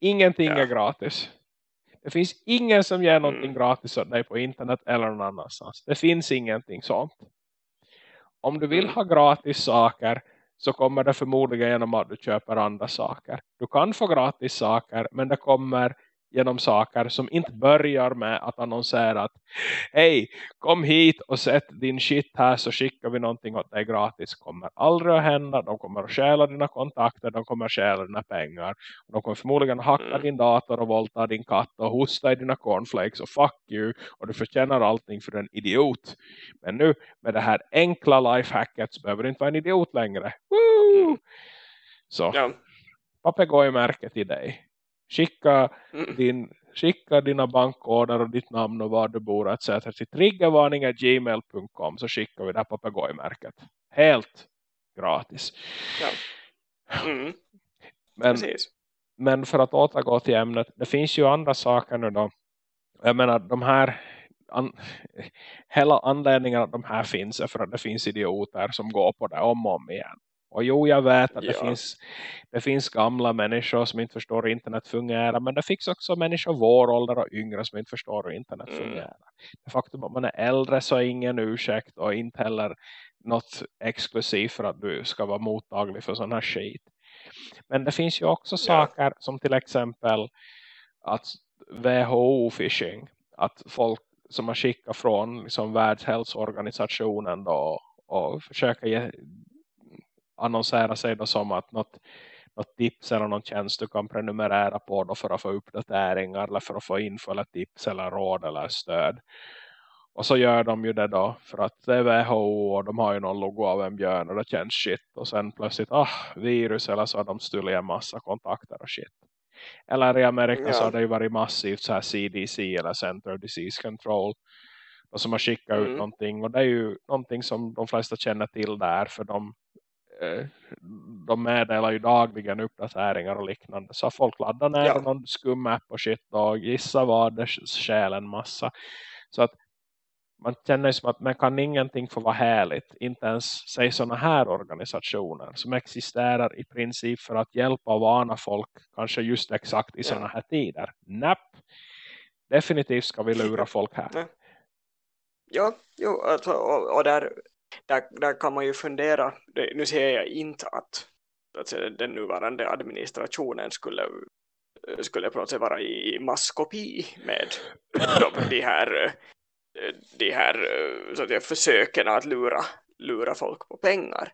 Ingenting ja. är gratis. Det finns ingen som ger någonting mm. gratis åt dig på internet eller någon annanstans. Det finns ingenting sånt. Om du vill mm. ha gratis saker så kommer det förmodligen genom att du köper andra saker. Du kan få gratis saker men det kommer genom saker som inte börjar med att annonsera att hej, kom hit och sätt din shit här så skickar vi någonting åt dig gratis. kommer aldrig att hända. De kommer att stjäla dina kontakter, de kommer att stjäla dina pengar. De kommer förmodligen hacka mm. din dator och våldta din katt och hosta i dina cornflakes och fuck you. Och du förtjänar allting för en idiot. Men nu med det här enkla lifehacket så behöver du inte vara en idiot längre. Woo! Mm. Så, ja. papegojmärke till dig. Skicka, mm. din, skicka dina bankkoder och ditt namn och var du bor etc. till triggervarningar.gmail.com så skickar vi det här papegojmärket. Helt gratis. Ja. Mm. Men, men för att återgå till ämnet, det finns ju andra saker nu då. Jag menar, de här an, hela anledningen att de här finns är för att det finns idioter som går på det om och om igen. Och jo, jag vet att ja. det, finns, det finns gamla människor som inte förstår hur internet fungerar. Men det finns också människor vår ålder och yngre som inte förstår hur internet mm. fungerar. Det faktum att man är äldre så är ingen ursäkt och inte heller något exklusivt för att du ska vara mottaglig för sån här skit. Men det finns ju också ja. saker som till exempel att WHO-phishing. Att folk som har skickat från liksom, Världshälsoorganisationen då och försöka ge, annonsera sig då som att något, något tips eller någon tjänst du kan prenumerera på då för att få uppdateringar eller för att få info eller tips eller råd eller stöd. Och så gör de ju det då för att det är WHO och de har ju någon logo av en björn och det känns shit. Och sen plötsligt, ah, virus eller så har de stulit en massa kontakter och shit. Eller i Amerika ja. så har det ju varit massivt så här CDC eller Center Disease Control. Och som har skickat mm. ut någonting. Och det är ju någonting som de flesta känner till där för de de meddelar ju dagligen uppdateringar och liknande. Så folk laddar ner ja. någon skum app och shit och gissa vad det skäl en massa. Så att man känner som att man kan ingenting få vara härligt. Inte ens säg sådana här organisationer som existerar i princip för att hjälpa och varna folk kanske just exakt i sådana här tider. Napp. Definitivt ska vi lura folk här. Ja, jo, alltså, och, och där, där, där kan man ju fundera, det, nu säger jag inte att alltså, den nuvarande administrationen skulle, skulle på något sätt vara i masskopi med de, de här, de här så att säga, försöken att lura, lura folk på pengar.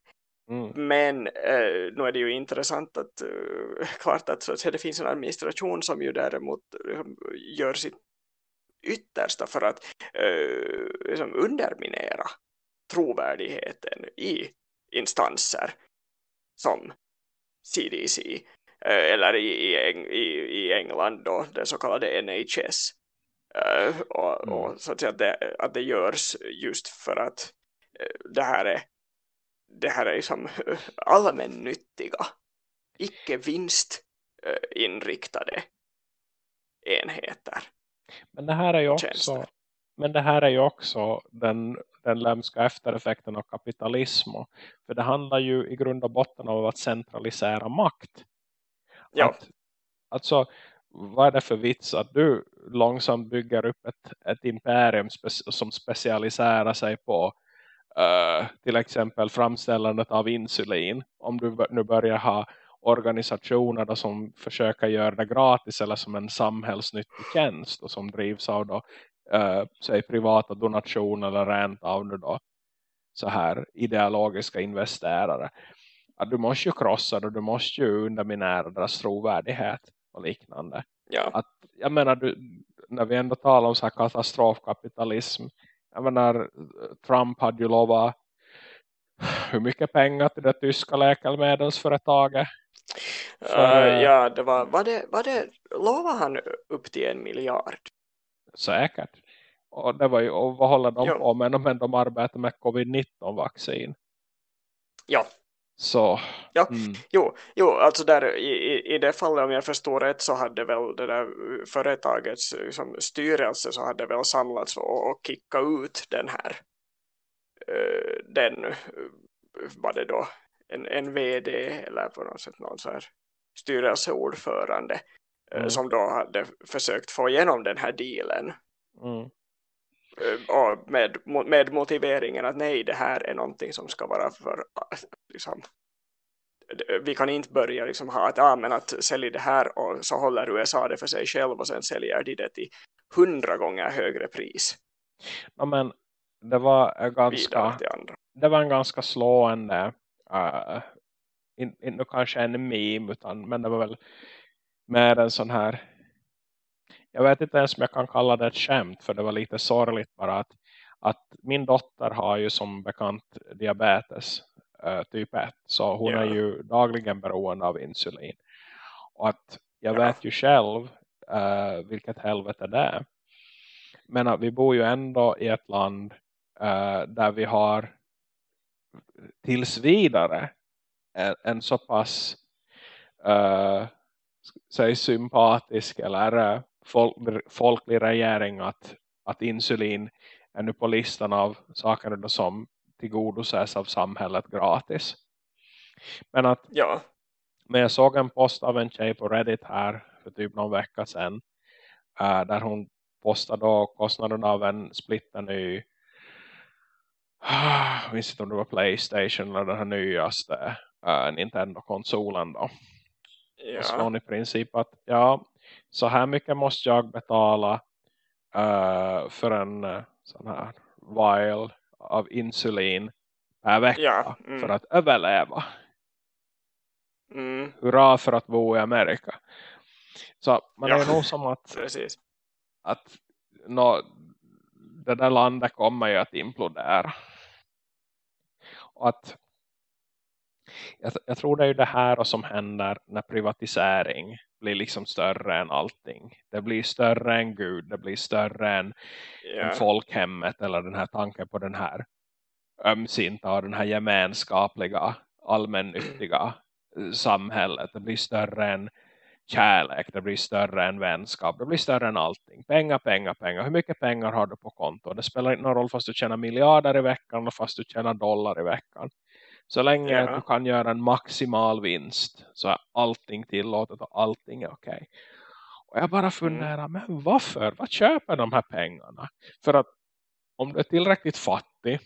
Mm. Men eh, nu är det ju intressant att eh, klart att, så att säga, det finns en administration som ju däremot eh, gör sitt yttersta för att eh, liksom underminera trovärdigheten i instanser som CDC eh, eller i, i, i England då, det så kallade NHS uh, och, mm. och, så att, säga, att, det, att det görs just för att uh, det här är det här är liksom allmännyttiga icke vinstinriktade enheter. Men det här är ju också men det här är ju också den, den lämska eftereffekten av kapitalism. För det handlar ju i grund och botten om att centralisera makt. Ja. Att, alltså, vad är det för vits att du långsamt bygger upp ett, ett imperium spe, som specialiserar sig på uh, till exempel framställandet av insulin. Om du nu börjar ha organisationer som försöker göra det gratis eller som en samhällsnyttig tjänst och som drivs av då, uh, säg privata donationer eller rent av nu då, så här ideologiska investerare. Att du måste ju krossa det, du måste ju underminera deras trovärdighet och liknande. Ja. Att, jag menar, du, när vi ändå talar om så här katastrofkapitalism, jag menar, Trump hade ju lovat hur mycket pengar till det tyska läkemedelsföretaget för, uh, ja, det var, var det, var det, lovade han upp till en miljard? Säkert. Och det var ju, och vad håller de jo. på med? Men de arbetar med covid-19-vaccin. Ja. Så. Ja, mm. jo, jo, alltså där i, i det fallet om jag förstår rätt så hade väl det där företagets liksom, styrelse så hade väl samlats och, och kickat ut den här uh, den, var det då en, en vd eller på något sätt någon så här styrelseordförande eh, mm. som då hade försökt få igenom den här dealen. Mm. Eh, med, med motiveringen att nej, det här är någonting som ska vara för liksom, vi kan inte börja liksom ha att, ah, men att sälja det här och så håller USA det för sig själv och sen säljer de det till hundra gånger högre pris. Ja, men det var ganska det var en ganska slående uh, inte, inte kanske en meme utan, men det var väl mer en sån här jag vet inte ens om jag kan kalla det ett skämt för det var lite sorgligt bara att, att min dotter har ju som bekant diabetes uh, typ 1 så hon yeah. är ju dagligen beroende av insulin och att jag yeah. vet ju själv uh, vilket helvete det är men att vi bor ju ändå i ett land uh, där vi har tills vidare en, en så pass uh, säg sympatisk eller folk, folklig regering att, att insulin är nu på listan av saker som tillgodoses av samhället gratis. Men att ja. men jag såg en post av en tjej på Reddit här för typ någon vecka sedan uh, där hon postade då kostnaden av en splitter ny jag minns inte om det var Playstation eller den här nyaste uh, Nintendo-konsolen då. Ja. Och så i princip att ja, så här mycket måste jag betala uh, för en uh, sån här vial av insulin per vecka ja. mm. för att överleva. Mm. Hurra för att bo i Amerika. Så man ja. är nog som att Precis. att no, det där landet kommer ju att implodera. Och att jag, jag, tror det är det här som händer när privatisering blir liksom större än allting. Det blir större än Gud, det blir större än, yeah. än folkhemmet eller den här tanken på den här ömsinta och den här gemenskapliga, allmännyttiga eh, samhället. Det blir större än kärlek, det blir större än vänskap, det blir större än allting. Pengar, pengar, pengar. Hur mycket pengar har du på konto? Det spelar inte någon roll fast du tjänar miljarder i veckan och fast du tjänar dollar i veckan. Så länge ja. du kan göra en maximal vinst så är allting tillåtet och allting är okej. Okay. Och jag bara mm. funderar, mm. men varför? Vad köper de här pengarna? För att om du är tillräckligt fattig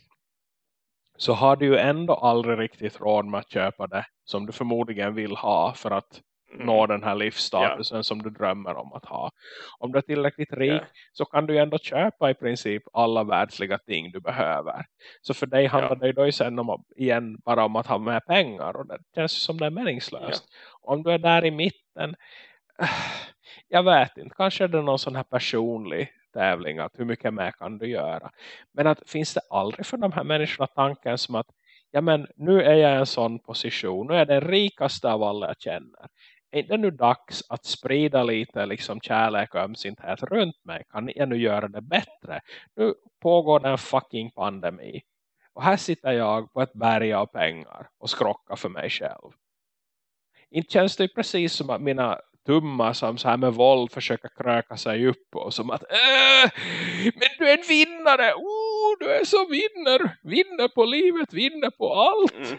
så har du ju ändå aldrig riktigt råd med att köpa det som du förmodligen vill ha för att. Nå den här livsstatusen yeah. som du drömmer om att ha. Om du är tillräckligt rik yeah. så kan du ändå köpa i princip alla världsliga ting du behöver. Så för dig handlar yeah. det då sen om, igen bara om att ha med pengar och det känns som det är meningslöst. Om du är där i mitten jag vet inte, kanske är det någon sån här personlig tävling att hur mycket mer kan du göra. Men att finns det aldrig för de här människorna tanken som att ja men nu är jag i en sån position, nu är det den rikaste av alla jag känner. Är det nu dags att sprida lite liksom kärlek och ömsinthet runt mig? Kan jag nu göra det bättre? Nu pågår det en fucking pandemi. Och här sitter jag på ett berg av pengar och skrockar för mig själv. Inte känns det precis som att mina tummar som så här med våld försöker kröka sig upp och som att äh, men du är en vinnare oh, du är så vinner vinner på livet, vinner på allt mm.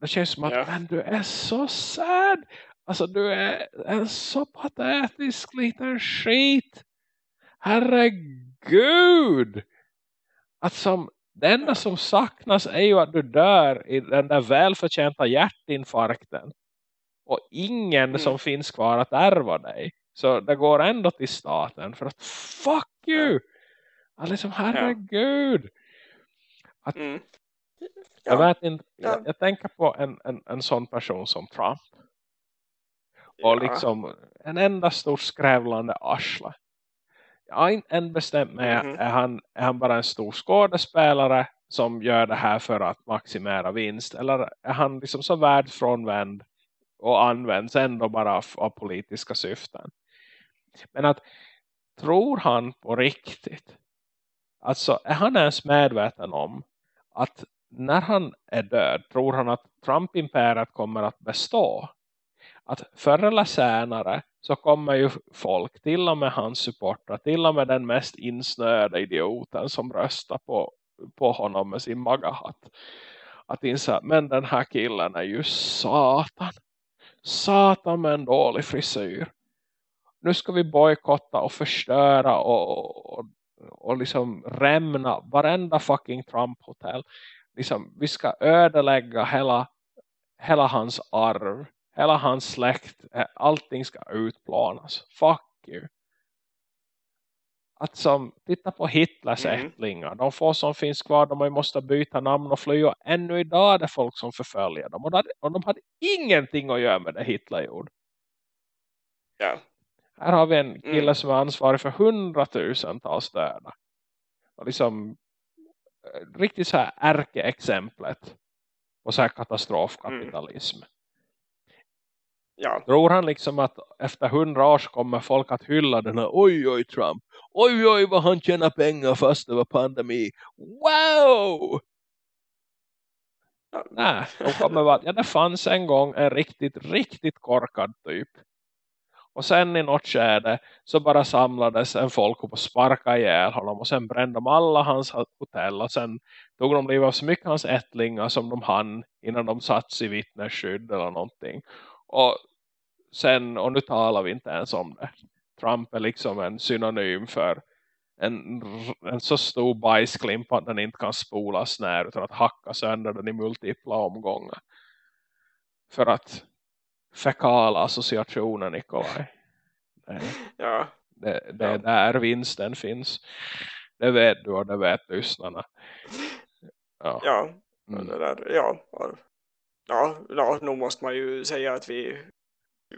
det känns som att ja. men du är så sad alltså du är en så patetisk liten skit herregud att som det enda som saknas är ju att du dör i den där välförtjänta hjärtinfarkten och ingen mm. som finns kvar att ärva dig. Så det går ändå till staten för att fuck you! Ja. Liksom herregud! Att, mm. ja. Jag vet inte, jag, jag, tänker på en, en, en sån person som Trump. Och liksom en enda stor skrävlande arsla. Jag har inte än bestämt mig, mm. är, han, är han bara en stor skådespelare som gör det här för att maximera vinst? Eller är han liksom så världsfrånvänd och används ändå bara av, av politiska syften. Men att tror han på riktigt alltså är han ens medveten om att när han är död tror han att Trump-imperiet kommer att bestå att förr eller senare så kommer ju folk, till och med hans supportrar, till och med den mest insnöda idioten som röstar på, på honom med sin magahatt. Att inse, men den här killen är ju satan satan med en dålig frisyr. Nu ska vi bojkotta och förstöra och, och, och liksom rämna varenda fucking Trump-hotell. Liksom, vi ska ödelägga hela, hela hans arv. Hela hans släkt. Allting ska utplanas. Fuck you att som, titta på Hitlers mm. ättlingar. De få som finns kvar, de måste byta namn och fly. Och ännu idag är det folk som förföljer dem. Och, de hade, och de hade ingenting att göra med det Hitler gjorde. Ja. Här har vi en kille mm. som är ansvarig för hundratusentals döda. Och liksom eh, riktigt så här ärkeexemplet på så här katastrofkapitalism. Mm. Ja. Tror han liksom att efter hundra år kommer folk att hylla den här oj oj Trump. Oj oj vad han tjänar pengar fast det var pandemi. Wow! Ja. Nej, de kommer vara, ja det fanns en gång en riktigt, riktigt korkad typ. Och sen i något skede så bara samlades en folk upp och sparkade ihjäl honom. Och sen brände de alla hans hotell. Och sen tog de liv av så mycket hans ättlingar som de hann innan de satts i vittnesskydd eller någonting. Och sen, och nu talar vi inte ens om det. Trump är liksom en synonym för en, en så stor bajsklimp att den inte kan spolas ner utan att hacka sönder den i multipla omgångar. För att fekala associationen Nikolaj. Ja. det, det är där vinsten finns. Det vet du och det vet lyssnarna. Ja. Ja, mm. det där, ja. Ja, ja, nu måste man ju säga att vi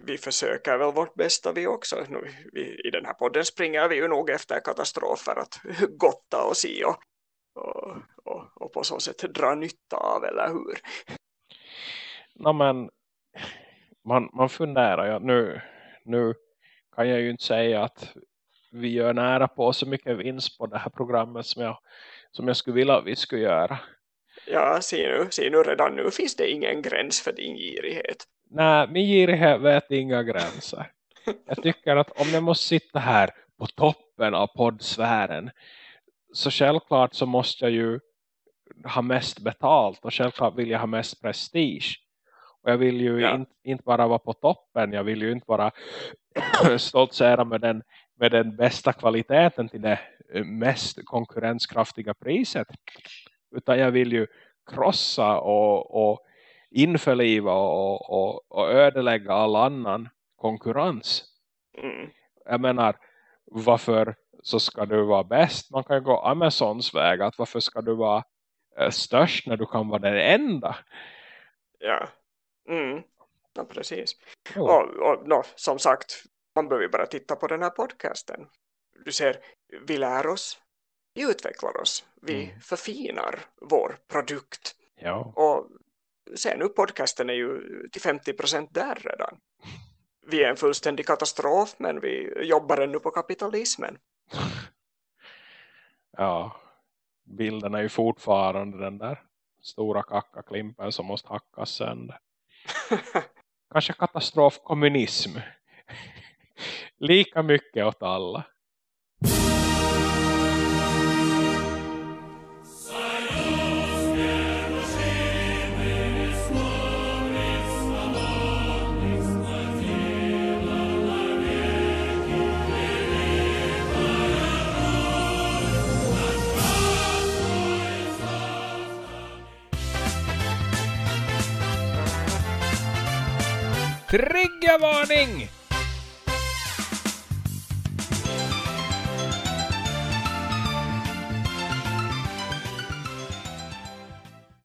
vi försöker väl vårt bästa vi också. Nu, vi, I den här podden springer vi ju nog efter katastrofer att gotta oss i och, och, och, och på så sätt dra nytta av, eller hur? No, men man, man funderar ju nu, nu kan jag ju inte säga att vi gör nära på så mycket vinst på det här programmet som jag, som jag skulle vilja att vi skulle göra. Ja, se nu, se nu redan nu finns det ingen gräns för din girighet nej, min girighet vet inga gränser. Jag tycker att om jag måste sitta här på toppen av poddsfären så självklart så måste jag ju ha mest betalt och självklart vill jag ha mest prestige. Och jag vill ju ja. inte, inte bara vara på toppen, jag vill ju inte bara stoltsera med den med den bästa kvaliteten till det mest konkurrenskraftiga priset. Utan jag vill ju krossa och, och införliva och, och, och ödelägga all annan konkurrens. Mm. Jag menar, varför så ska du vara bäst? Man kan ju gå Amazons väg. Att varför ska du vara äh, störst när du kan vara den enda? Ja, mm. ja precis. Oh. Och, och no, som sagt, man behöver bara titta på den här podcasten. Du ser, vi lär oss, vi utvecklar oss, vi mm. förfinar vår produkt. Ja. Och se nu, podcasten är ju till 50% där redan. Vi är en fullständig katastrof men vi jobbar ännu på kapitalismen. Ja, bilden är ju fortfarande den där stora kackaklimpen som måste hackas sönder. Kanske katastrofkommunism. Lika mycket åt alla. Triggervarning!